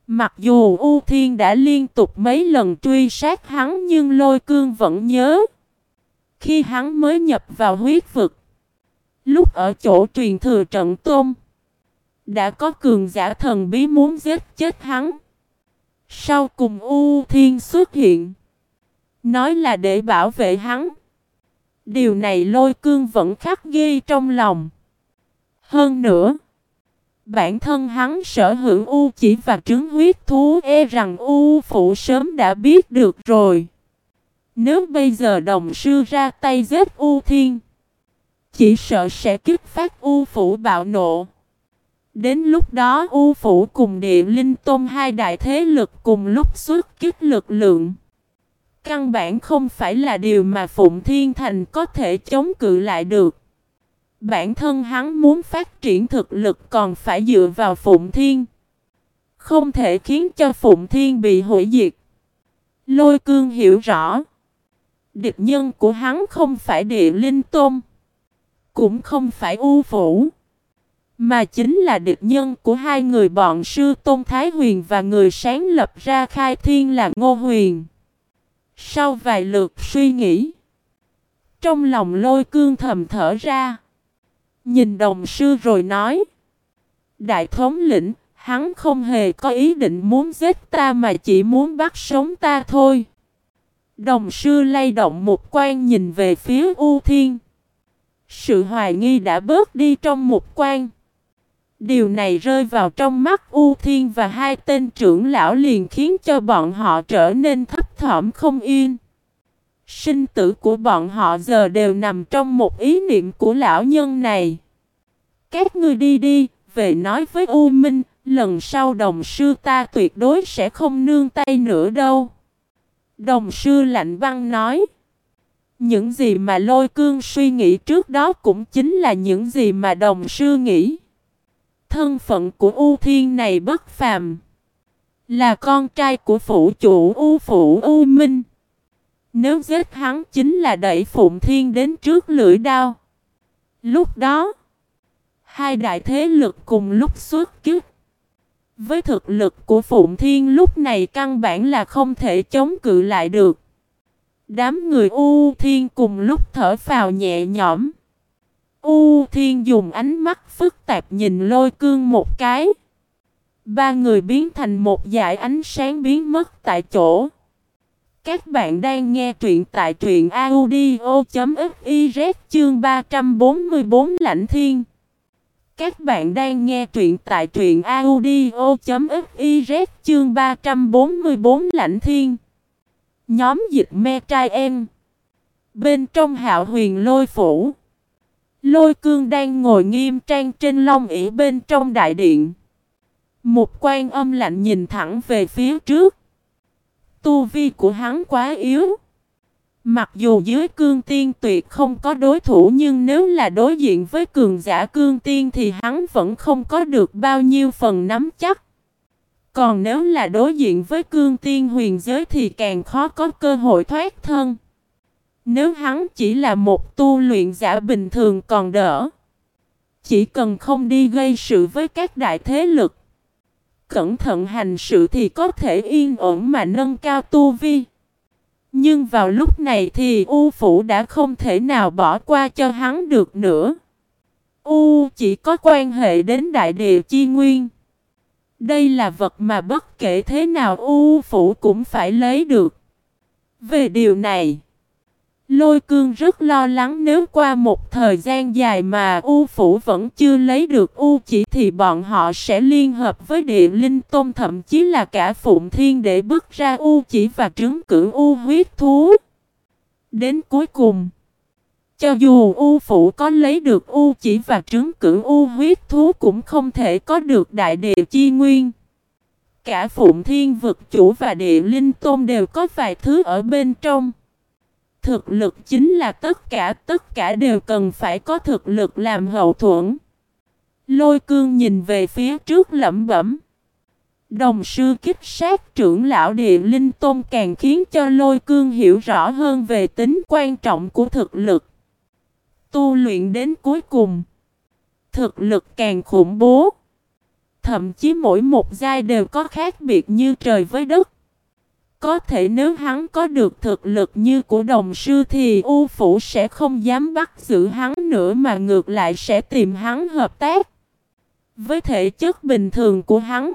Mặc dù U Thiên đã liên tục mấy lần truy sát hắn nhưng lôi cương vẫn nhớ. khi hắn mới nhập vào huyết vực. Lúc ở chỗ truyền thừa trận tôn, đã có cường giả thần bí muốn giết chết hắn. Sau cùng U Thiên xuất hiện, nói là để bảo vệ hắn. Điều này lôi cương vẫn khắc ghi trong lòng. Hơn nữa, bản thân hắn sở hữu U chỉ và trứng huyết thú e rằng U phụ sớm đã biết được rồi. Nếu bây giờ đồng sư ra tay giết U Thiên, chỉ sợ sẽ kích phát U Phủ bạo nộ. Đến lúc đó U Phủ cùng địa linh tôn hai đại thế lực cùng lúc xuất kích lực lượng. Căn bản không phải là điều mà Phụng Thiên Thành có thể chống cự lại được. Bản thân hắn muốn phát triển thực lực còn phải dựa vào Phụng Thiên. Không thể khiến cho Phụng Thiên bị hủy diệt. Lôi cương hiểu rõ. Địch nhân của hắn không phải địa linh tôn. Cũng không phải u phủ. Mà chính là địch nhân của hai người bọn sư Tôn Thái Huyền và người sáng lập ra khai thiên là Ngô Huyền. Sau vài lượt suy nghĩ. Trong lòng lôi cương thầm thở ra. Nhìn đồng sư rồi nói. Đại thống lĩnh, hắn không hề có ý định muốn giết ta mà chỉ muốn bắt sống ta thôi. Đồng sư lay động một quan nhìn về phía U Thiên. Sự hoài nghi đã bớt đi trong một quan. Điều này rơi vào trong mắt U Thiên và hai tên trưởng lão liền khiến cho bọn họ trở nên thấp thỏm không yên. Sinh tử của bọn họ giờ đều nằm trong một ý niệm của lão nhân này. Các ngươi đi đi, về nói với U Minh, lần sau đồng sư ta tuyệt đối sẽ không nương tay nữa đâu. Đồng sư lạnh băng nói. Những gì mà lôi cương suy nghĩ trước đó cũng chính là những gì mà đồng sư nghĩ. Thân phận của U Thiên này bất phàm. Là con trai của phủ chủ U Phủ U Minh. Nếu giết hắn chính là đẩy Phụng Thiên đến trước lưỡi đao. Lúc đó, hai đại thế lực cùng lúc xuất kích. Với thực lực của Phụng Thiên lúc này căn bản là không thể chống cự lại được. Đám người U Thiên cùng lúc thở phào nhẹ nhõm. U Thiên dùng ánh mắt phức tạp nhìn lôi cương một cái. Ba người biến thành một dải ánh sáng biến mất tại chỗ. Các bạn đang nghe truyện tại truyện audio.fiz chương 344 Lãnh Thiên. Các bạn đang nghe truyện tại truyện audio.fiz chương 344 Lãnh Thiên. Nhóm dịch me trai em. Bên trong hạo huyền lôi phủ. Lôi cương đang ngồi nghiêm trang trên long ỉ bên trong đại điện. Một quan âm lạnh nhìn thẳng về phía trước. Tu vi của hắn quá yếu. Mặc dù dưới cương tiên tuyệt không có đối thủ nhưng nếu là đối diện với cường giả cương tiên thì hắn vẫn không có được bao nhiêu phần nắm chắc. Còn nếu là đối diện với cương tiên huyền giới thì càng khó có cơ hội thoát thân. Nếu hắn chỉ là một tu luyện giả bình thường còn đỡ. Chỉ cần không đi gây sự với các đại thế lực. Cẩn thận hành sự thì có thể yên ổn mà nâng cao tu vi. Nhưng vào lúc này thì U Phủ đã không thể nào bỏ qua cho hắn được nữa. U chỉ có quan hệ đến đại địa chi nguyên. Đây là vật mà bất kể thế nào U Phủ cũng phải lấy được. Về điều này, Lôi cương rất lo lắng nếu qua một thời gian dài mà U Phủ vẫn chưa lấy được U chỉ thì bọn họ sẽ liên hợp với địa linh tôn thậm chí là cả Phụng Thiên để bước ra U chỉ và trứng cử U huyết thú. Đến cuối cùng, cho dù U Phủ có lấy được U chỉ và trứng cử U huyết thú cũng không thể có được đại địa chi nguyên. Cả Phụng Thiên vực chủ và địa linh tôn đều có vài thứ ở bên trong. Thực lực chính là tất cả, tất cả đều cần phải có thực lực làm hậu thuẫn. Lôi cương nhìn về phía trước lẩm bẩm. Đồng sư kích sát trưởng lão địa linh tôn càng khiến cho lôi cương hiểu rõ hơn về tính quan trọng của thực lực. Tu luyện đến cuối cùng. Thực lực càng khủng bố. Thậm chí mỗi một giai đều có khác biệt như trời với đất. Có thể nếu hắn có được thực lực như của đồng sư thì U Phủ sẽ không dám bắt giữ hắn nữa mà ngược lại sẽ tìm hắn hợp tác. Với thể chất bình thường của hắn,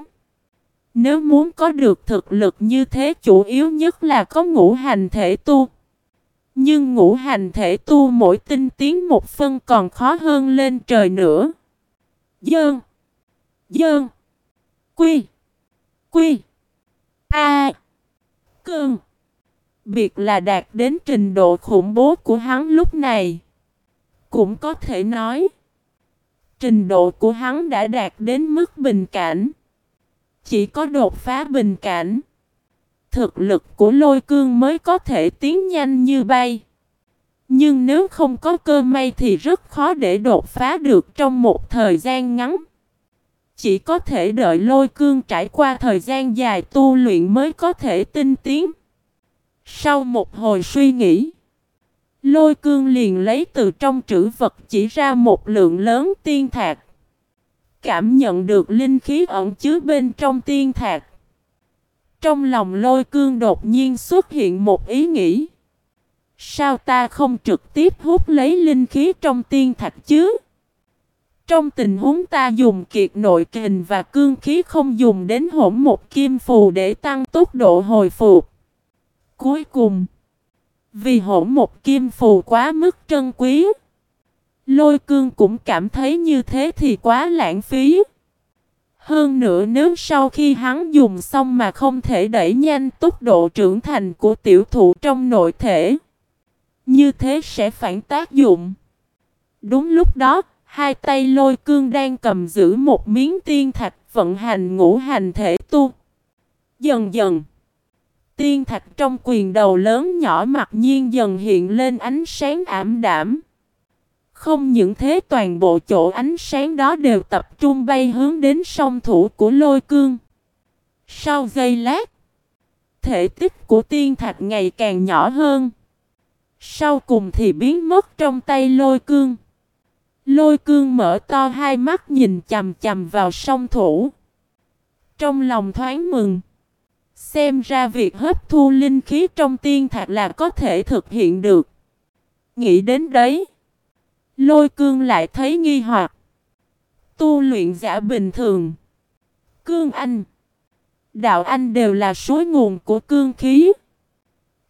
nếu muốn có được thực lực như thế chủ yếu nhất là có ngũ hành thể tu. Nhưng ngũ hành thể tu mỗi tinh tiến một phân còn khó hơn lên trời nữa. Dơn. Dơn. Quy. Quy. A. Cơn. Biệt là đạt đến trình độ khủng bố của hắn lúc này. Cũng có thể nói. Trình độ của hắn đã đạt đến mức bình cảnh. Chỉ có đột phá bình cảnh. Thực lực của lôi cương mới có thể tiến nhanh như bay. Nhưng nếu không có cơ may thì rất khó để đột phá được trong một thời gian ngắn. Chỉ có thể đợi lôi cương trải qua thời gian dài tu luyện mới có thể tinh tiến. Sau một hồi suy nghĩ, lôi cương liền lấy từ trong trữ vật chỉ ra một lượng lớn tiên thạc. Cảm nhận được linh khí ẩn chứa bên trong tiên thạc. Trong lòng lôi cương đột nhiên xuất hiện một ý nghĩ. Sao ta không trực tiếp hút lấy linh khí trong tiên thạch chứ? Trong tình huống ta dùng kiệt nội kình và cương khí không dùng đến hỗn một kim phù để tăng tốc độ hồi phục. Cuối cùng, vì hỗn một kim phù quá mức trân quý, lôi cương cũng cảm thấy như thế thì quá lãng phí. Hơn nữa nếu sau khi hắn dùng xong mà không thể đẩy nhanh tốc độ trưởng thành của tiểu thụ trong nội thể, như thế sẽ phản tác dụng. Đúng lúc đó, hai tay lôi cương đang cầm giữ một miếng tiên thạch vận hành ngũ hành thể tu. Dần dần, tiên thạch trong quyền đầu lớn nhỏ mặc nhiên dần hiện lên ánh sáng ảm đảm. Không những thế toàn bộ chỗ ánh sáng đó đều tập trung bay hướng đến song thủ của lôi cương. Sau giây lát, thể tích của tiên thạch ngày càng nhỏ hơn. Sau cùng thì biến mất trong tay lôi cương. Lôi cương mở to hai mắt nhìn chầm chầm vào song thủ. Trong lòng thoáng mừng. Xem ra việc hấp thu linh khí trong tiên thạc là có thể thực hiện được. Nghĩ đến đấy. Lôi cương lại thấy nghi hoặc. Tu luyện giả bình thường. Cương anh. Đạo anh đều là suối nguồn của cương khí.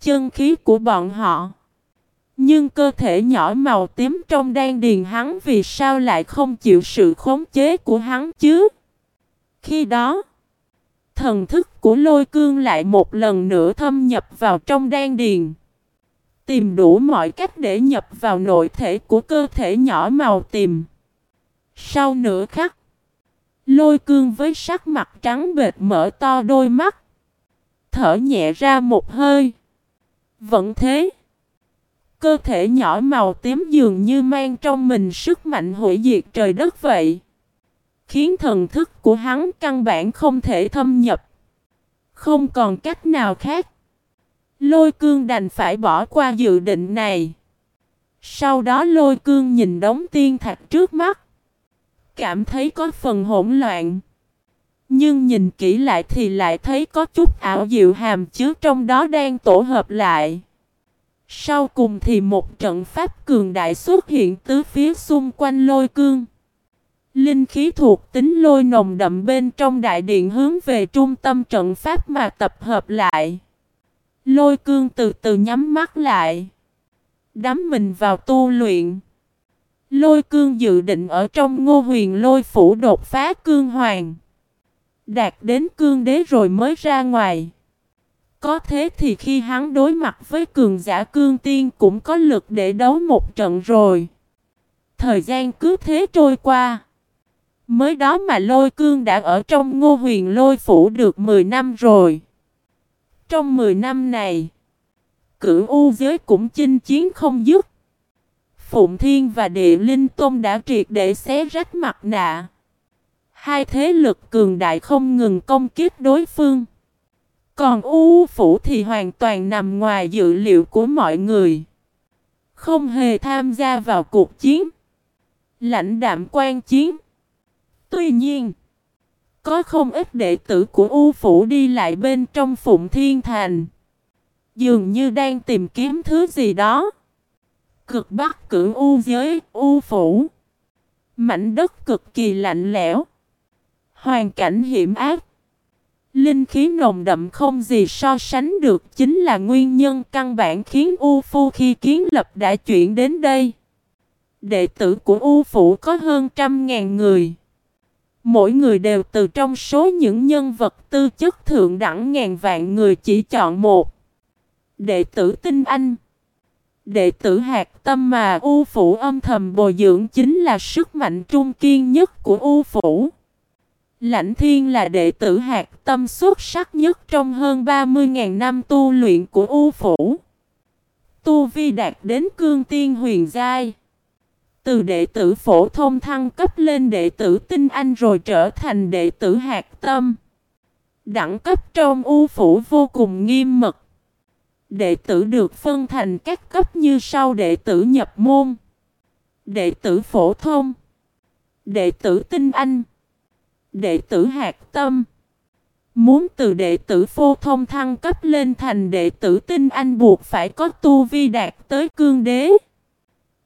Chân khí của bọn họ. Nhưng cơ thể nhỏ màu tím trong đan điền hắn vì sao lại không chịu sự khống chế của hắn chứ? Khi đó, thần thức của lôi cương lại một lần nữa thâm nhập vào trong đan điền. Tìm đủ mọi cách để nhập vào nội thể của cơ thể nhỏ màu tím Sau nửa khắc, lôi cương với sắc mặt trắng bệt mở to đôi mắt. Thở nhẹ ra một hơi. Vẫn thế. Cơ thể nhỏ màu tím dường như mang trong mình sức mạnh hủy diệt trời đất vậy. Khiến thần thức của hắn căn bản không thể thâm nhập. Không còn cách nào khác. Lôi cương đành phải bỏ qua dự định này. Sau đó lôi cương nhìn đống tiên thạch trước mắt. Cảm thấy có phần hỗn loạn. Nhưng nhìn kỹ lại thì lại thấy có chút ảo diệu hàm chứa trong đó đang tổ hợp lại. Sau cùng thì một trận pháp cường đại xuất hiện tứ phía xung quanh lôi cương. Linh khí thuộc tính lôi nồng đậm bên trong đại điện hướng về trung tâm trận pháp mà tập hợp lại. Lôi cương từ từ nhắm mắt lại. Đắm mình vào tu luyện. Lôi cương dự định ở trong ngô huyền lôi phủ đột phá cương hoàng. Đạt đến cương đế rồi mới ra ngoài. Có thế thì khi hắn đối mặt với cường giả cương tiên cũng có lực để đấu một trận rồi. Thời gian cứ thế trôi qua. Mới đó mà lôi cương đã ở trong ngô huyền lôi phủ được 10 năm rồi. Trong 10 năm này, cửu u giới cũng chinh chiến không dứt. Phụng Thiên và Địa Linh Tôn đã triệt để xé rách mặt nạ. Hai thế lực cường đại không ngừng công kích đối phương. Còn U Phủ thì hoàn toàn nằm ngoài dự liệu của mọi người. Không hề tham gia vào cuộc chiến. Lãnh đạm quan chiến. Tuy nhiên, Có không ít đệ tử của U Phủ đi lại bên trong Phụng Thiên Thành. Dường như đang tìm kiếm thứ gì đó. Cực bắc cử U giới, U Phủ. Mảnh đất cực kỳ lạnh lẽo. Hoàn cảnh hiểm ác. Linh khí nồng đậm không gì so sánh được chính là nguyên nhân căn bản khiến U Phu khi kiến lập đã chuyển đến đây. Đệ tử của U Phủ có hơn trăm ngàn người. Mỗi người đều từ trong số những nhân vật tư chất thượng đẳng ngàn vạn người chỉ chọn một. Đệ tử tinh anh. Đệ tử hạt tâm mà U Phủ âm thầm bồi dưỡng chính là sức mạnh trung kiên nhất của U Phủ. Lãnh Thiên là đệ tử hạt tâm xuất sắc nhất trong hơn 30.000 năm tu luyện của U Phủ. Tu Vi đạt đến cương tiên huyền giai. Từ đệ tử phổ thông thăng cấp lên đệ tử tinh anh rồi trở thành đệ tử hạt tâm. Đẳng cấp trong U Phủ vô cùng nghiêm mật. Đệ tử được phân thành các cấp như sau đệ tử nhập môn. Đệ tử phổ thông. Đệ tử tinh anh Đệ tử hạt tâm Muốn từ đệ tử phô thông thăng cấp lên thành đệ tử tinh anh buộc phải có tu vi đạt tới cương đế.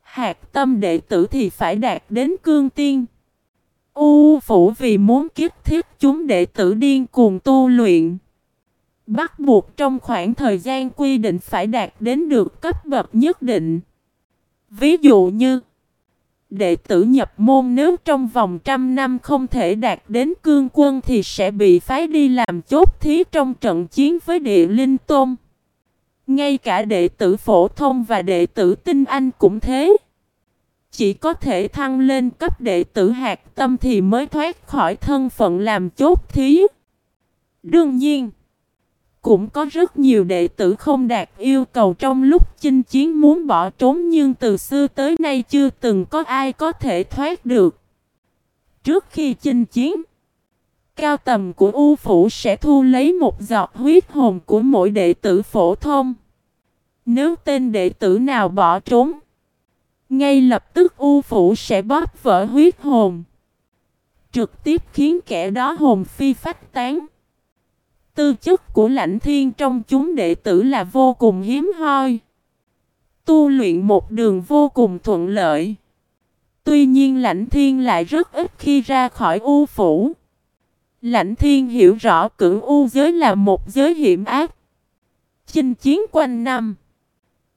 Hạt tâm đệ tử thì phải đạt đến cương tiên. U phủ vì muốn kiếp thiết chúng đệ tử điên cuồng tu luyện. Bắt buộc trong khoảng thời gian quy định phải đạt đến được cấp bậc nhất định. Ví dụ như đệ tử nhập môn nếu trong vòng trăm năm không thể đạt đến cương quân thì sẽ bị phái đi làm chốt thí trong trận chiến với địa linh tôn. Ngay cả đệ tử phổ thông và đệ tử tinh anh cũng thế. Chỉ có thể thăng lên cấp đệ tử hạt tâm thì mới thoát khỏi thân phận làm chốt thí. Đương nhiên. Cũng có rất nhiều đệ tử không đạt yêu cầu trong lúc chinh chiến muốn bỏ trốn nhưng từ xưa tới nay chưa từng có ai có thể thoát được. Trước khi chinh chiến, cao tầm của U Phủ sẽ thu lấy một giọt huyết hồn của mỗi đệ tử phổ thông. Nếu tên đệ tử nào bỏ trốn, ngay lập tức U Phủ sẽ bóp vỡ huyết hồn. Trực tiếp khiến kẻ đó hồn phi phách tán. Tư chất của lãnh thiên trong chúng đệ tử là vô cùng hiếm hoi. Tu luyện một đường vô cùng thuận lợi. Tuy nhiên lãnh thiên lại rất ít khi ra khỏi u phủ. Lãnh thiên hiểu rõ cửu u giới là một giới hiểm ác. Chinh chiến quanh năm.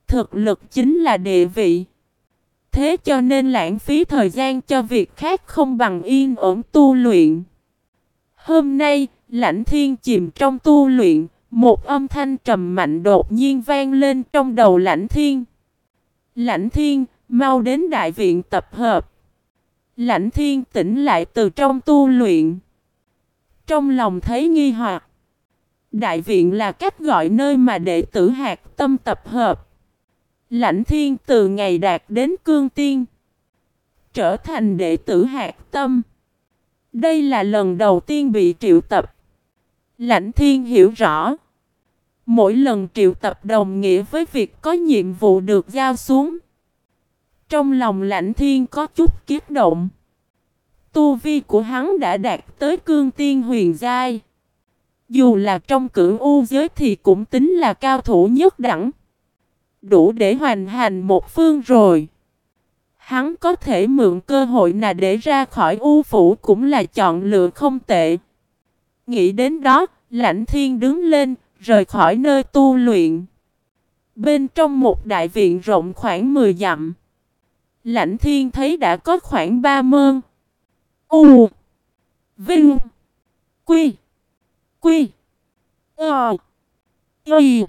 Thực lực chính là địa vị. Thế cho nên lãng phí thời gian cho việc khác không bằng yên ổn tu luyện. Hôm nay, Lãnh thiên chìm trong tu luyện, một âm thanh trầm mạnh đột nhiên vang lên trong đầu lãnh thiên. Lãnh thiên, mau đến đại viện tập hợp. Lãnh thiên tỉnh lại từ trong tu luyện. Trong lòng thấy nghi hoặc. Đại viện là cách gọi nơi mà đệ tử hạt tâm tập hợp. Lãnh thiên từ ngày đạt đến cương tiên. Trở thành đệ tử hạt tâm. Đây là lần đầu tiên bị triệu tập. Lãnh thiên hiểu rõ. Mỗi lần triệu tập đồng nghĩa với việc có nhiệm vụ được giao xuống. Trong lòng lãnh thiên có chút kiết động. Tu vi của hắn đã đạt tới cương tiên huyền giai. Dù là trong cửu u giới thì cũng tính là cao thủ nhất đẳng. Đủ để hoàn hành một phương rồi. Hắn có thể mượn cơ hội này để ra khỏi u phủ cũng là chọn lựa không tệ. Nghĩ đến đó, lãnh thiên đứng lên, rời khỏi nơi tu luyện. Bên trong một đại viện rộng khoảng 10 dặm. Lãnh thiên thấy đã có khoảng 3 mơn. U. Vinh. Quy. Quy. Ờ. Y.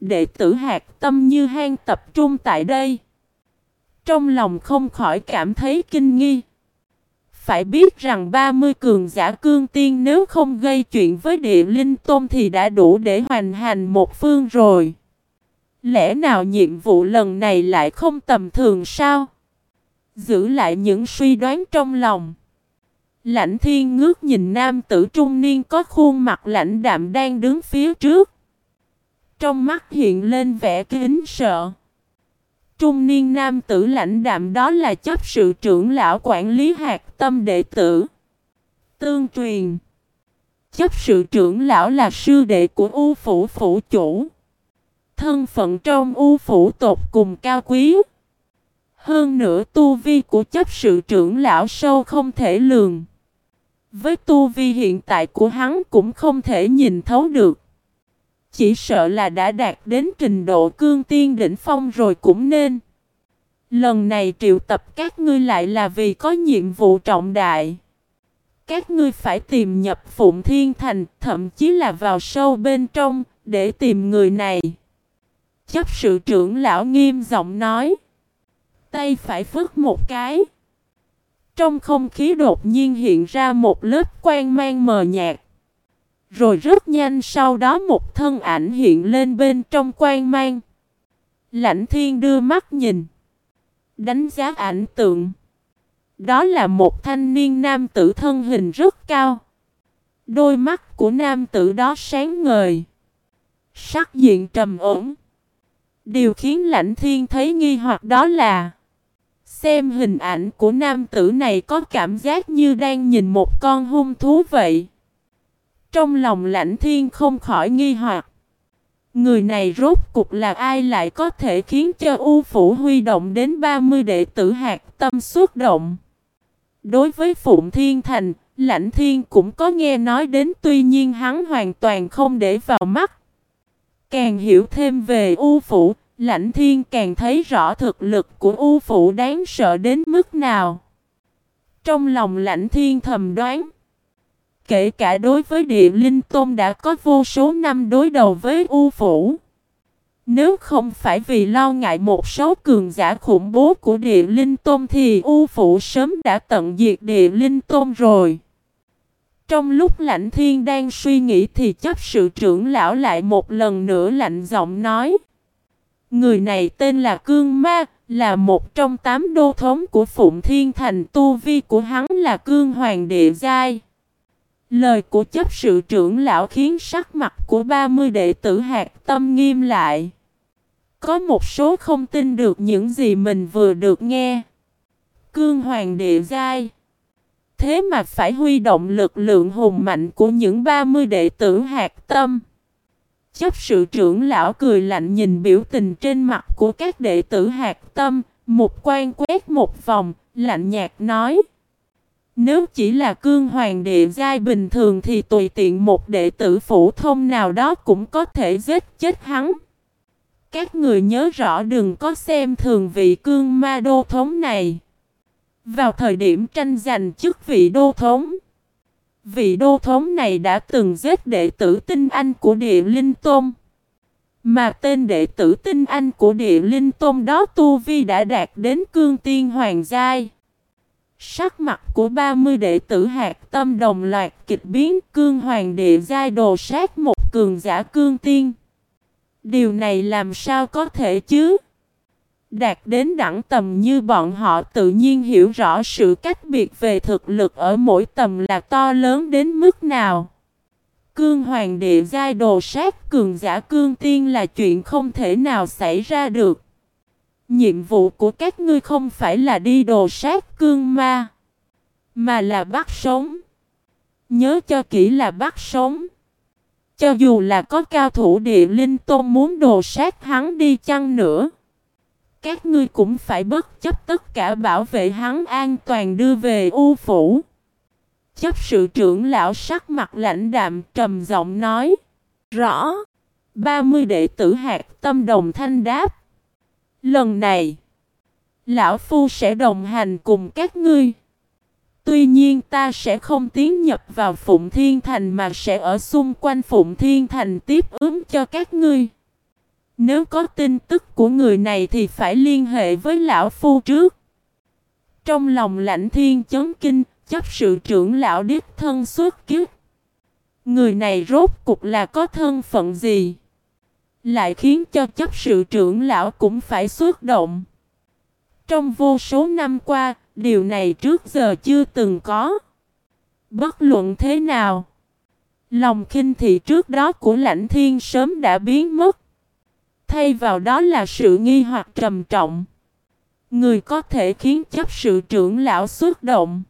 Đệ tử hạt tâm như hang tập trung tại đây. Trong lòng không khỏi cảm thấy kinh nghi. Phải biết rằng 30 cường giả cương tiên nếu không gây chuyện với địa linh tôn thì đã đủ để hoàn hành một phương rồi. Lẽ nào nhiệm vụ lần này lại không tầm thường sao? Giữ lại những suy đoán trong lòng. Lãnh thiên ngước nhìn nam tử trung niên có khuôn mặt lãnh đạm đang đứng phía trước. Trong mắt hiện lên vẻ kính sợ trung niên nam tử lãnh đạm đó là chấp sự trưởng lão quản lý hạt tâm đệ tử. Tương truyền, Chấp sự trưởng lão là sư đệ của U Phủ Phủ Chủ. Thân phận trong U Phủ tột cùng cao quý. Hơn nữa tu vi của chấp sự trưởng lão sâu không thể lường. Với tu vi hiện tại của hắn cũng không thể nhìn thấu được. Chỉ sợ là đã đạt đến trình độ cương tiên đỉnh phong rồi cũng nên Lần này triệu tập các ngươi lại là vì có nhiệm vụ trọng đại. Các ngươi phải tìm nhập Phụng Thiên Thành, thậm chí là vào sâu bên trong, để tìm người này. Chấp sự trưởng lão nghiêm giọng nói. Tay phải phức một cái. Trong không khí đột nhiên hiện ra một lớp quang mang mờ nhạt. Rồi rất nhanh sau đó một thân ảnh hiện lên bên trong quan mang. Lãnh thiên đưa mắt nhìn đánh giá ảnh tượng. Đó là một thanh niên nam tử thân hình rất cao. Đôi mắt của nam tử đó sáng ngời. Sắc diện trầm ổn. Điều khiến lãnh thiên thấy nghi hoặc đó là, Xem hình ảnh của nam tử này có cảm giác như đang nhìn một con hung thú vậy. Trong lòng lãnh thiên không khỏi nghi hoặc. Người này rốt cục là ai lại có thể khiến cho U Phủ huy động đến 30 đệ tử hạt tâm xuất động. Đối với Phụng Thiên Thành, Lãnh Thiên cũng có nghe nói đến tuy nhiên hắn hoàn toàn không để vào mắt. Càng hiểu thêm về U Phủ, Lãnh Thiên càng thấy rõ thực lực của U Phủ đáng sợ đến mức nào. Trong lòng Lãnh Thiên thầm đoán. Kể cả đối với địa linh tôn đã có vô số năm đối đầu với U Phủ. Nếu không phải vì lo ngại một số cường giả khủng bố của địa linh tôn thì U Phủ sớm đã tận diệt địa linh tôn rồi. Trong lúc lãnh thiên đang suy nghĩ thì chấp sự trưởng lão lại một lần nữa lạnh giọng nói. Người này tên là Cương Ma, là một trong tám đô thống của Phụng Thiên Thành tu vi của hắn là Cương Hoàng Địa Giai. Lời của chấp sự trưởng lão khiến sắc mặt của 30 đệ tử hạt tâm nghiêm lại. Có một số không tin được những gì mình vừa được nghe. Cương hoàng địa giai. Thế mà phải huy động lực lượng hùng mạnh của những 30 đệ tử hạt tâm. Chấp sự trưởng lão cười lạnh nhìn biểu tình trên mặt của các đệ tử hạt tâm, một quan quét một vòng, lạnh nhạt nói. Nếu chỉ là cương hoàng địa giai bình thường thì tùy tiện một đệ tử phổ thông nào đó cũng có thể giết chết hắn. Các người nhớ rõ đừng có xem thường vị cương ma đô thống này. Vào thời điểm tranh giành chức vị đô thống, vị đô thống này đã từng giết đệ tử tinh anh của địa linh tôn. Mà tên đệ tử tinh anh của địa linh tôn đó tu vi đã đạt đến cương tiên hoàng giai. Sắc mặt của 30 đệ tử hạt tâm đồng loạt kịch biến, cương hoàng địa giai đồ sát một cường giả cương tiên. Điều này làm sao có thể chứ? Đạt đến đẳng tầm như bọn họ tự nhiên hiểu rõ sự cách biệt về thực lực ở mỗi tầm là to lớn đến mức nào. Cương hoàng địa giai đồ sát cường giả cương tiên là chuyện không thể nào xảy ra được. Nhiệm vụ của các ngươi không phải là đi đồ sát cương ma, mà là bắt sống. Nhớ cho kỹ là bắt sống. Cho dù là có cao thủ địa linh tôn muốn đồ sát hắn đi chăng nữa. Các ngươi cũng phải bất chấp tất cả bảo vệ hắn an toàn đưa về u phủ. Chấp sự trưởng lão sắc mặt lạnh đạm trầm giọng nói. Rõ. 30 đệ tử hạt tâm đồng thanh đáp. Lần này, Lão Phu sẽ đồng hành cùng các ngươi. Tuy nhiên ta sẽ không tiến nhập vào Phụng Thiên Thành mà sẽ ở xung quanh Phụng Thiên Thành tiếp ứng cho các ngươi. Nếu có tin tức của người này thì phải liên hệ với Lão Phu trước. Trong lòng lãnh thiên chấn kinh, chấp sự trưởng lão đích thân xuất kiếp. Người này rốt cục là có thân phận gì? Lại khiến cho chấp sự trưởng lão cũng phải xuất động. Trong vô số năm qua, điều này trước giờ chưa từng có. Bất luận thế nào, lòng khinh thị trước đó của lãnh thiên sớm đã biến mất. Thay vào đó là sự nghi hoặc trầm trọng. Người có thể khiến chấp sự trưởng lão xuất động.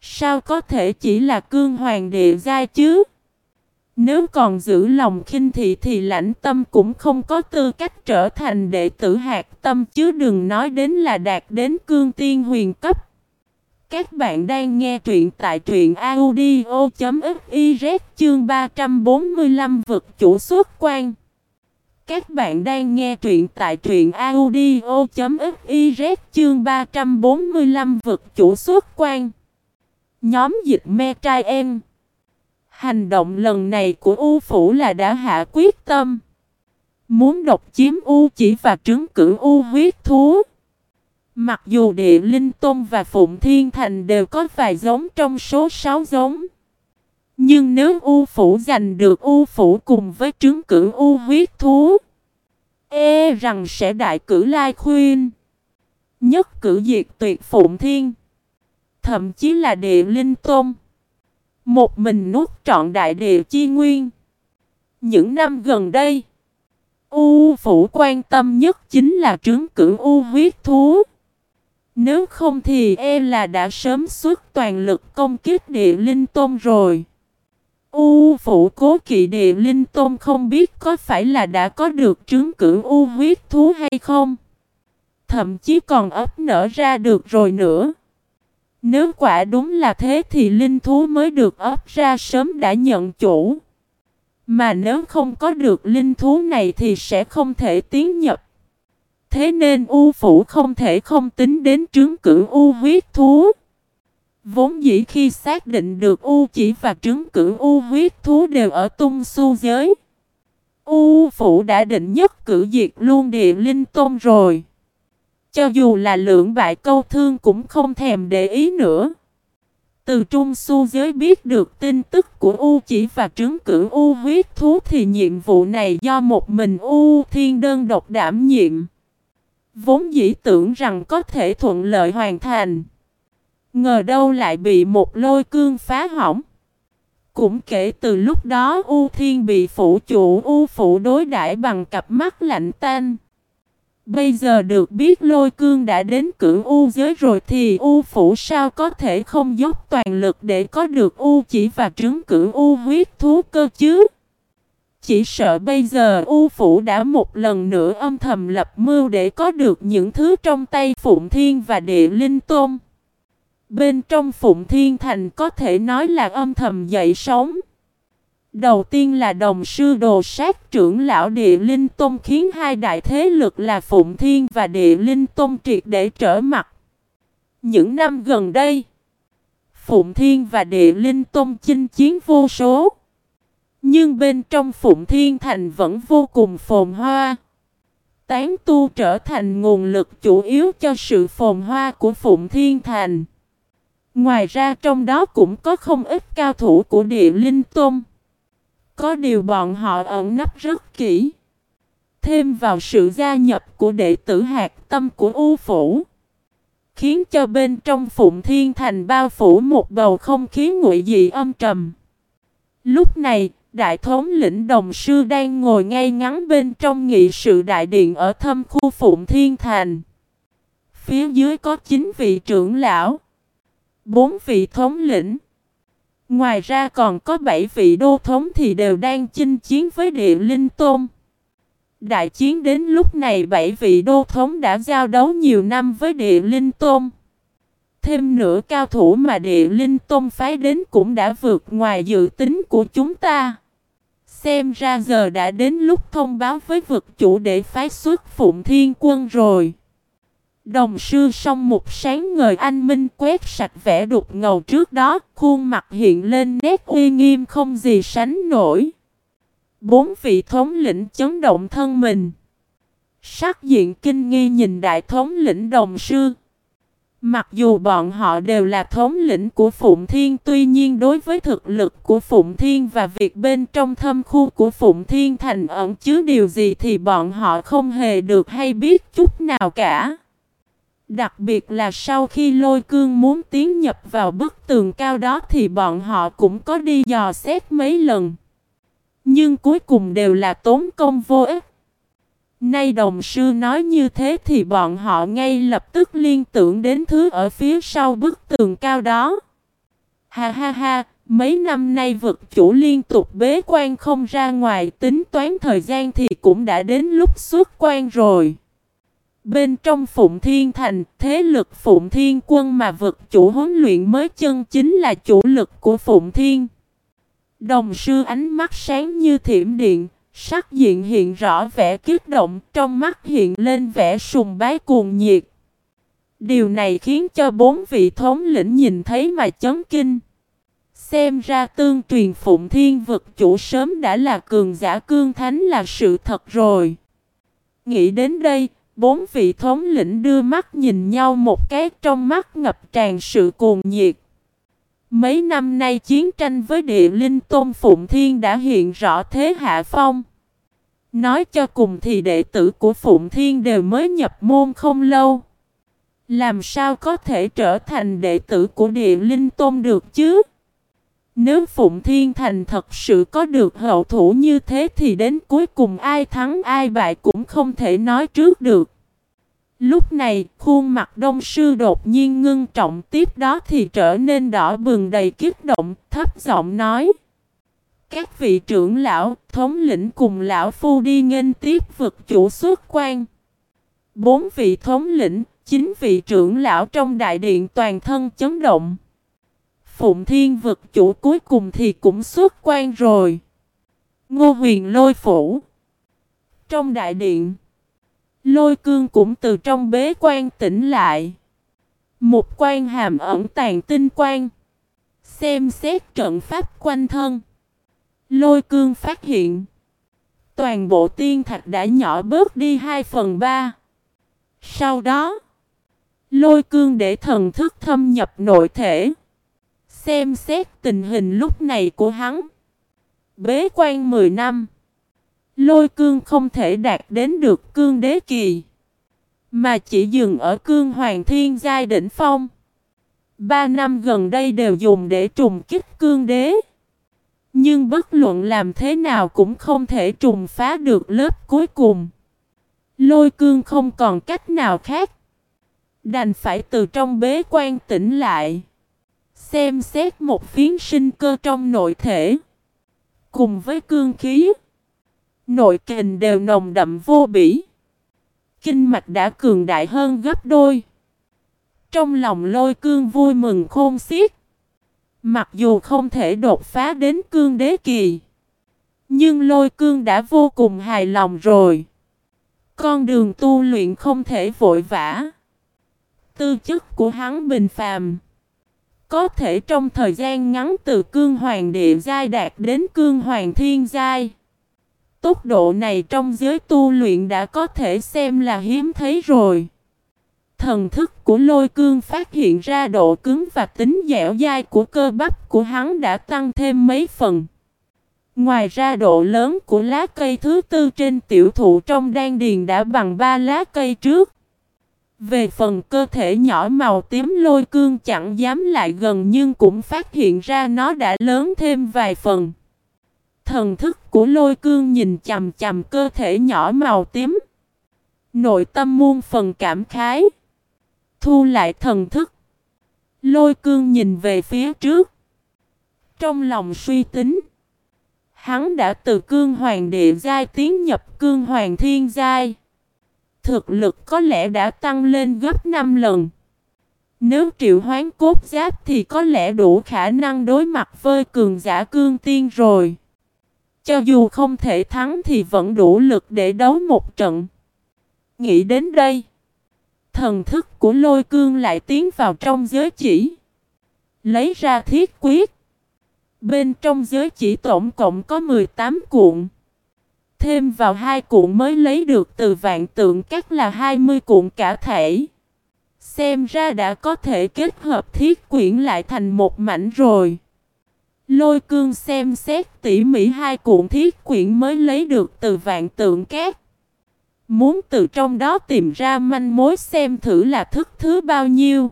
Sao có thể chỉ là cương hoàng địa giai chứ? Nếu còn giữ lòng khinh thị thì lãnh tâm cũng không có tư cách trở thành đệ tử hạt tâm, chứ đừng nói đến là đạt đến cương tiên huyền cấp. Các bạn đang nghe truyện tại truyện audio.fiz chương 345 vực chủ xuất quan. Các bạn đang nghe truyện tại truyện audio.fiz chương 345 vực chủ xuất quan. Nhóm dịch me trai em. Hành động lần này của U Phủ là đã hạ quyết tâm. Muốn độc chiếm U chỉ và trứng cử U huyết thú. Mặc dù địa linh tôn và phụng thiên thành đều có vài giống trong số 6 giống. Nhưng nếu U Phủ giành được U Phủ cùng với trứng cử U huyết thú. E rằng sẽ đại cử lai khuyên. Nhất cử diệt tuyệt phụng thiên. Thậm chí là địa linh tôn. Một mình nuốt trọn đại địa chi nguyên. Những năm gần đây, U Phủ quan tâm nhất chính là trứng cử U huyết thú. Nếu không thì e là đã sớm xuất toàn lực công kích địa linh tôn rồi. U Phủ cố kỵ địa linh tôn không biết có phải là đã có được trứng cử U huyết thú hay không. Thậm chí còn ấp nở ra được rồi nữa. Nếu quả đúng là thế thì linh thú mới được ấp ra sớm đã nhận chủ. Mà nếu không có được linh thú này thì sẽ không thể tiến nhập. Thế nên U Phủ không thể không tính đến trứng cử U huyết thú. Vốn dĩ khi xác định được U chỉ và trứng cử U huyết thú đều ở tung su giới. U Phủ đã định nhất cử diệt luôn địa linh tôn rồi. Cho dù là lượng bại câu thương cũng không thèm để ý nữa. Từ trung su giới biết được tin tức của U chỉ và trứng cử U huyết thú thì nhiệm vụ này do một mình U thiên đơn độc đảm nhiệm. Vốn dĩ tưởng rằng có thể thuận lợi hoàn thành. Ngờ đâu lại bị một lôi cương phá hỏng. Cũng kể từ lúc đó U Thiên bị phủ chủ, U Phụ đối đãi bằng cặp mắt lạnh tanh. Bây giờ được biết lôi cương đã đến cửu U giới rồi thì U phủ sao có thể không dốc toàn lực để có được U chỉ và trứng cửu U huyết thú cơ chứ? Chỉ sợ bây giờ U phủ đã một lần nữa âm thầm lập mưu để có được những thứ trong tay Phụng Thiên và Địa Linh Tôn. Bên trong Phụng Thiên Thành có thể nói là âm thầm dậy sóng Đầu tiên là đồng sư đồ sát trưởng lão địa linh tôn khiến hai đại thế lực là Phụng Thiên và địa linh tôn triệt để trở mặt. Những năm gần đây, Phụng Thiên và địa linh tôn chinh chiến vô số. Nhưng bên trong Phụng Thiên Thành vẫn vô cùng phồn hoa. Tán tu trở thành nguồn lực chủ yếu cho sự phồn hoa của Phụng Thiên Thành. Ngoài ra trong đó cũng có không ít cao thủ của địa linh tôn. Có điều bọn họ ẩn nấp rất kỹ. Thêm vào sự gia nhập của đệ tử hạt tâm của U Phủ. Khiến cho bên trong Phụng Thiên Thành bao phủ một bầu không khí nguội dị âm trầm. Lúc này, Đại thống lĩnh đồng sư đang ngồi ngay ngắn bên trong nghị sự đại điện ở thâm khu Phụng Thiên Thành. Phía dưới có 9 vị trưởng lão, 4 vị thống lĩnh. Ngoài ra còn có 7 vị đô thống thì đều đang chinh chiến với địa linh tôn. Đại chiến đến lúc này 7 vị đô thống đã giao đấu nhiều năm với địa linh tôn. Thêm nữa cao thủ mà địa linh tôn phái đến cũng đã vượt ngoài dự tính của chúng ta. Xem ra giờ đã đến lúc thông báo với vực chủ để phái xuất phụng thiên quân rồi. Đồng sư song một sáng ngời anh minh quét sạch vẻ đục ngầu trước đó, khuôn mặt hiện lên nét uy nghiêm không gì sánh nổi. Bốn vị thống lĩnh chấn động thân mình. Sắc diện kinh nghi nhìn đại thống lĩnh đồng sư. Mặc dù bọn họ đều là thống lĩnh của Phụng Thiên tuy nhiên đối với thực lực của Phụng Thiên và việc bên trong thâm khu của Phụng Thiên thành ẩn chứa điều gì thì bọn họ không hề được hay biết chút nào cả. Đặc biệt là sau khi lôi cương muốn tiến nhập vào bức tường cao đó thì bọn họ cũng có đi dò xét mấy lần. Nhưng cuối cùng đều là tốn công vô ích. Nay đồng sư nói như thế thì bọn họ ngay lập tức liên tưởng đến thứ ở phía sau bức tường cao đó. Ha ha ha, mấy năm nay vực chủ liên tục bế quan không ra ngoài tính toán thời gian thì cũng đã đến lúc xuất quan rồi. Bên trong Phụng Thiên Thành, thế lực Phụng Thiên quân mà vực chủ huấn luyện mới chân chính là chủ lực của Phụng Thiên. Đồng sư ánh mắt sáng như thiểm điện, sắc diện hiện rõ vẻ kích động, trong mắt hiện lên vẻ sùng bái cuồng nhiệt. Điều này khiến cho bốn vị thống lĩnh nhìn thấy mà chấn kinh. Xem ra tương truyền Phụng Thiên vực chủ sớm đã là cường giả cương thánh là sự thật rồi. Nghĩ đến đây, bốn vị thống lĩnh đưa mắt nhìn nhau một cái, trong mắt ngập tràn sự cuồng nhiệt. Mấy năm nay chiến tranh với địa linh tôn Phụng Thiên đã hiện rõ thế hạ phong. Nói cho cùng thì đệ tử của Phụng Thiên đều mới nhập môn không lâu. Làm sao có thể trở thành đệ tử của địa linh tôn được chứ? Nếu Phụng Thiên Thành thật sự có được hậu thủ như thế thì đến cuối cùng ai thắng ai bại cũng không thể nói trước được. Lúc này, khuôn mặt đông sư đột nhiên ngưng trọng tiếp đó thì trở nên đỏ bừng đầy kiếp động, thấp giọng nói. Các vị trưởng lão, thống lĩnh cùng lão phu đi nghênh tiếp vực chủ xuất quan. Bốn vị thống lĩnh, chín vị trưởng lão trong đại điện toàn thân chấn động. Phụng thiên vực chủ cuối cùng thì cũng xuất quan rồi. Ngô huyền lôi phủ. Trong đại điện. Lôi cương cũng từ trong bế quan tỉnh lại. Một quan hàm ẩn tàn tinh quan. Xem xét trận pháp quanh thân. Lôi cương phát hiện. Toàn bộ tiên thạch đã nhỏ bớt đi 2 phần 3. Sau đó. Lôi cương để thần thức thâm nhập nội thể. Xem xét tình hình lúc này của hắn. Bế quan 10 năm. Lôi cương không thể đạt đến được cương đế kỳ. Mà chỉ dừng ở cương hoàng thiên giai đỉnh phong. Ba năm gần đây đều dùng để trùng kích cương đế. Nhưng bất luận làm thế nào cũng không thể trùng phá được lớp cuối cùng. Lôi cương không còn cách nào khác. Đành phải từ trong bế quan tỉnh lại. Xem xét một phiến sinh cơ trong nội thể. Cùng với cương khí. Nội kình đều nồng đậm vô bỉ. Kinh mạch đã cường đại hơn gấp đôi. Trong lòng lôi cương vui mừng khôn xiết. Mặc dù không thể đột phá đến cương đế kỳ. Nhưng lôi cương đã vô cùng hài lòng rồi. Con đường tu luyện không thể vội vã. Tư chất của hắn bình phàm. Có thể trong thời gian ngắn từ cương hoàng địa giai đạt đến cương hoàng thiên giai. Tốc độ này trong giới tu luyện đã có thể xem là hiếm thấy rồi. Thần thức của lôi cương phát hiện ra độ cứng và tính dẻo dai của cơ bắp của hắn đã tăng thêm mấy phần. Ngoài ra độ lớn của lá cây thứ tư trên tiểu thụ trong đan điền đã bằng ba lá cây trước. Về phần cơ thể nhỏ màu tím lôi cương chẳng dám lại gần nhưng cũng phát hiện ra nó đã lớn thêm vài phần. Thần thức của lôi cương nhìn chầm chầm cơ thể nhỏ màu tím. Nội tâm muôn phần cảm khái. Thu lại thần thức. Lôi cương nhìn về phía trước. Trong lòng suy tính. Hắn đã từ cương hoàng địa giai tiến nhập cương hoàng thiên giai. Thực lực có lẽ đã tăng lên gấp 5 lần. Nếu triệu hoán cốt giáp thì có lẽ đủ khả năng đối mặt với cường giả cương tiên rồi. Cho dù không thể thắng thì vẫn đủ lực để đấu một trận. Nghĩ đến đây. Thần thức của lôi cương lại tiến vào trong giới chỉ. Lấy ra thiết quyết. Bên trong giới chỉ tổng cộng có 18 cuộn. Thêm vào hai cuộn mới lấy được từ vạn tượng các là 20 cuộn cả thể. Xem ra đã có thể kết hợp thiết quyển lại thành một mảnh rồi. Lôi cương xem xét tỉ mỉ hai cuộn thiết quyển mới lấy được từ vạn tượng cát. Muốn từ trong đó tìm ra manh mối xem thử là thức thứ bao nhiêu.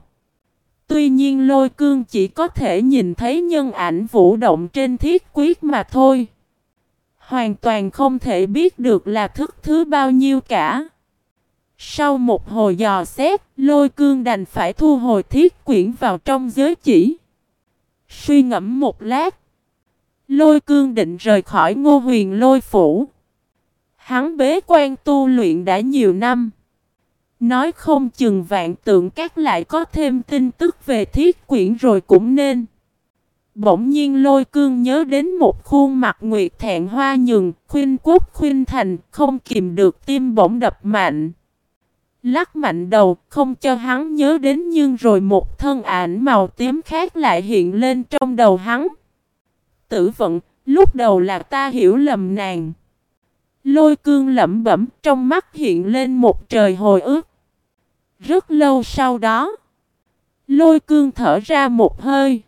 Tuy nhiên lôi cương chỉ có thể nhìn thấy nhân ảnh vũ động trên thiết quyết mà thôi. Hoàn toàn không thể biết được là thức thứ bao nhiêu cả. Sau một hồi dò xét, lôi cương đành phải thu hồi thiết quyển vào trong giới chỉ. Suy ngẫm một lát. Lôi cương định rời khỏi ngô huyền lôi phủ. Hắn bế quan tu luyện đã nhiều năm. Nói không chừng vạn tượng các lại có thêm tin tức về thiết quyển rồi cũng nên. Bỗng nhiên lôi cương nhớ đến một khuôn mặt nguyệt thẹn hoa nhường, khuyên quốc khuyên thành, không kìm được tim bỗng đập mạnh. Lắc mạnh đầu, không cho hắn nhớ đến nhưng rồi một thân ảnh màu tím khác lại hiện lên trong đầu hắn. Tử vận, lúc đầu là ta hiểu lầm nàng. Lôi cương lẩm bẩm trong mắt hiện lên một trời hồi ức. Rất lâu sau đó, lôi cương thở ra một hơi.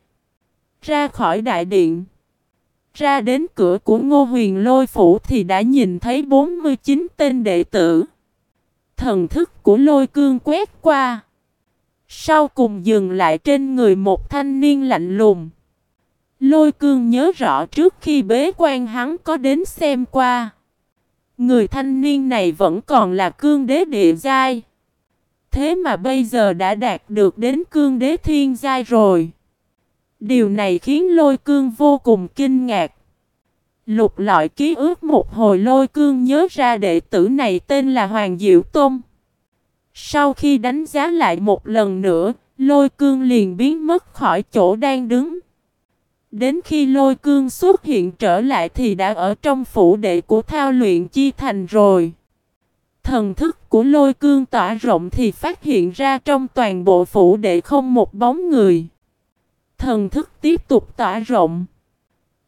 Ra khỏi đại điện. Ra đến cửa của ngô huyền lôi phủ thì đã nhìn thấy 49 tên đệ tử. Thần thức của lôi cương quét qua. Sau cùng dừng lại trên người một thanh niên lạnh lùng. Lôi cương nhớ rõ trước khi bế quan hắn có đến xem qua. Người thanh niên này vẫn còn là cương đế địa giai. Thế mà bây giờ đã đạt được đến cương đế thiên giai rồi. Điều này khiến lôi cương vô cùng kinh ngạc. Lục lọi ký ức một hồi lôi cương nhớ ra đệ tử này tên là Hoàng Diệu Tôn. Sau khi đánh giá lại một lần nữa, lôi cương liền biến mất khỏi chỗ đang đứng. Đến khi lôi cương xuất hiện trở lại thì đã ở trong phủ đệ của thao luyện chi thành rồi. Thần thức của lôi cương tỏa rộng thì phát hiện ra trong toàn bộ phủ đệ không một bóng người. Thần thức tiếp tục tỏa rộng.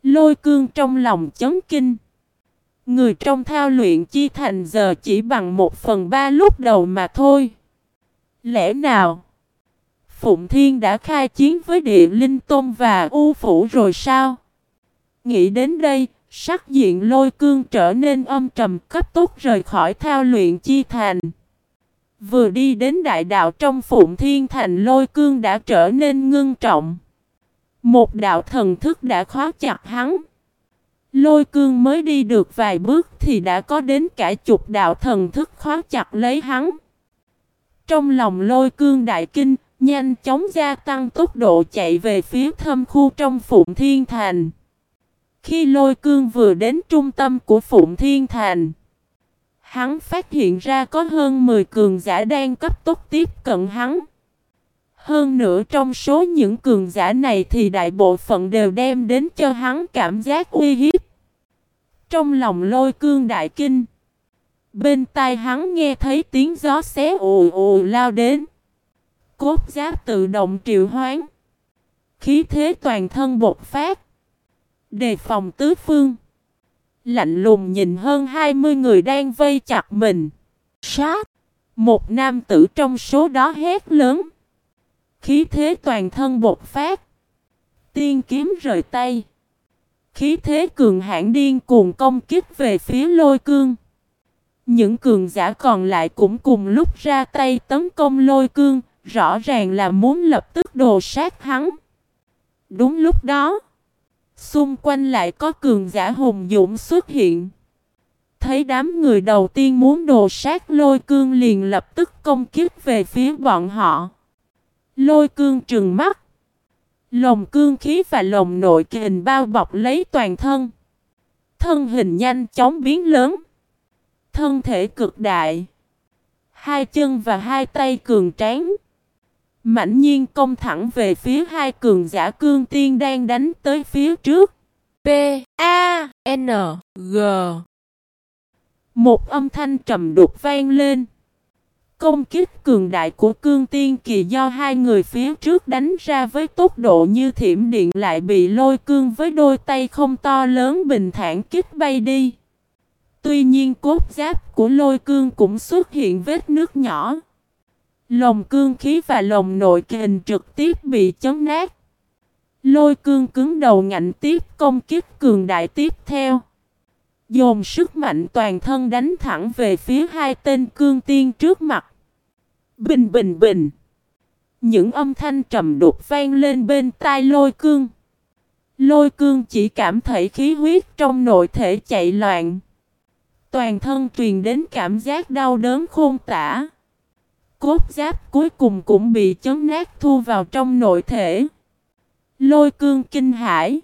Lôi cương trong lòng chấn kinh. Người trong thao luyện chi thành giờ chỉ bằng một phần ba lúc đầu mà thôi. Lẽ nào? Phụng Thiên đã khai chiến với địa linh tôn và u phủ rồi sao? Nghĩ đến đây, sắc diện lôi cương trở nên âm trầm cấp tốc rời khỏi thao luyện chi thành. Vừa đi đến đại đạo trong Phụng Thiên Thành lôi cương đã trở nên ngưng trọng. Một đạo thần thức đã khóa chặt hắn. Lôi cương mới đi được vài bước thì đã có đến cả chục đạo thần thức khóa chặt lấy hắn. Trong lòng lôi cương đại kinh, nhanh chóng gia tăng tốc độ chạy về phía thâm khu trong Phụng Thiên Thành. Khi lôi cương vừa đến trung tâm của Phụng Thiên Thành, hắn phát hiện ra có hơn 10 cường giả đang cấp tốc tiếp cận hắn. Hơn nữa trong số những cường giả này thì đại bộ phận đều đem đến cho hắn cảm giác uy hiếp. Trong lòng lôi cương đại kinh. Bên tai hắn nghe thấy tiếng gió xé ù ù lao đến. Cốt giáp tự động triệu hoán. Khí thế toàn thân bột phát. Đề phòng tứ phương. Lạnh lùng nhìn hơn 20 người đang vây chặt mình. Sát. Một nam tử trong số đó hét lớn. Khí thế toàn thân bột phát. Tiên kiếm rời tay. Khí thế cường hãn điên cuồng công kích về phía lôi cương. Những cường giả còn lại cũng cùng lúc ra tay tấn công lôi cương, rõ ràng là muốn lập tức đồ sát hắn. Đúng lúc đó, xung quanh lại có cường giả hùng dũng xuất hiện. Thấy đám người đầu tiên muốn đồ sát lôi cương liền lập tức công kích về phía bọn họ. Lôi cương trừng mắt. Lồng cương khí và lồng nội kình bao bọc lấy toàn thân. Thân hình nhanh chóng biến lớn. Thân thể cực đại. Hai chân và hai tay cường tráng. Mạnh nhiên công thẳng về phía hai cường giả cương tiên đang đánh tới phía trước. P, A, N, G. Một âm thanh trầm đục vang lên. Công kích cường đại của cương tiên kỳ do hai người phía trước đánh ra với tốc độ như thiểm điện lại bị lôi cương với đôi tay không to lớn bình thản kích bay đi. Tuy nhiên cốt giáp của lôi cương cũng xuất hiện vết nước nhỏ. Lồng cương khí và lồng nội kình trực tiếp bị chấn nát. Lôi cương cứng đầu ngạnh tiếp công kích cường đại tiếp theo. Dồn sức mạnh toàn thân đánh thẳng về phía hai tên cương tiên trước mặt. Bình bình bình. Những âm thanh trầm đục vang lên bên tai lôi cương. Lôi cương chỉ cảm thấy khí huyết trong nội thể chạy loạn. Toàn thân truyền đến cảm giác đau đớn khôn tả. Cốt giáp cuối cùng cũng bị chấn nát thu vào trong nội thể. Lôi cương kinh hãi.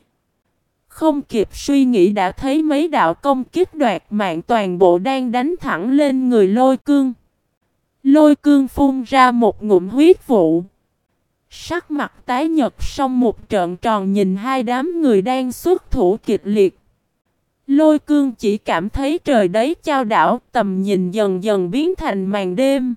Không kịp suy nghĩ đã thấy mấy đạo công kích đoạt mạng toàn bộ đang đánh thẳng lên người lôi cương. Lôi cương phun ra một ngụm huyết vụ. Sắc mặt tái nhật xong một trận tròn nhìn hai đám người đang xuất thủ kịch liệt. Lôi cương chỉ cảm thấy trời đấy trao đảo, tầm nhìn dần dần biến thành màn đêm.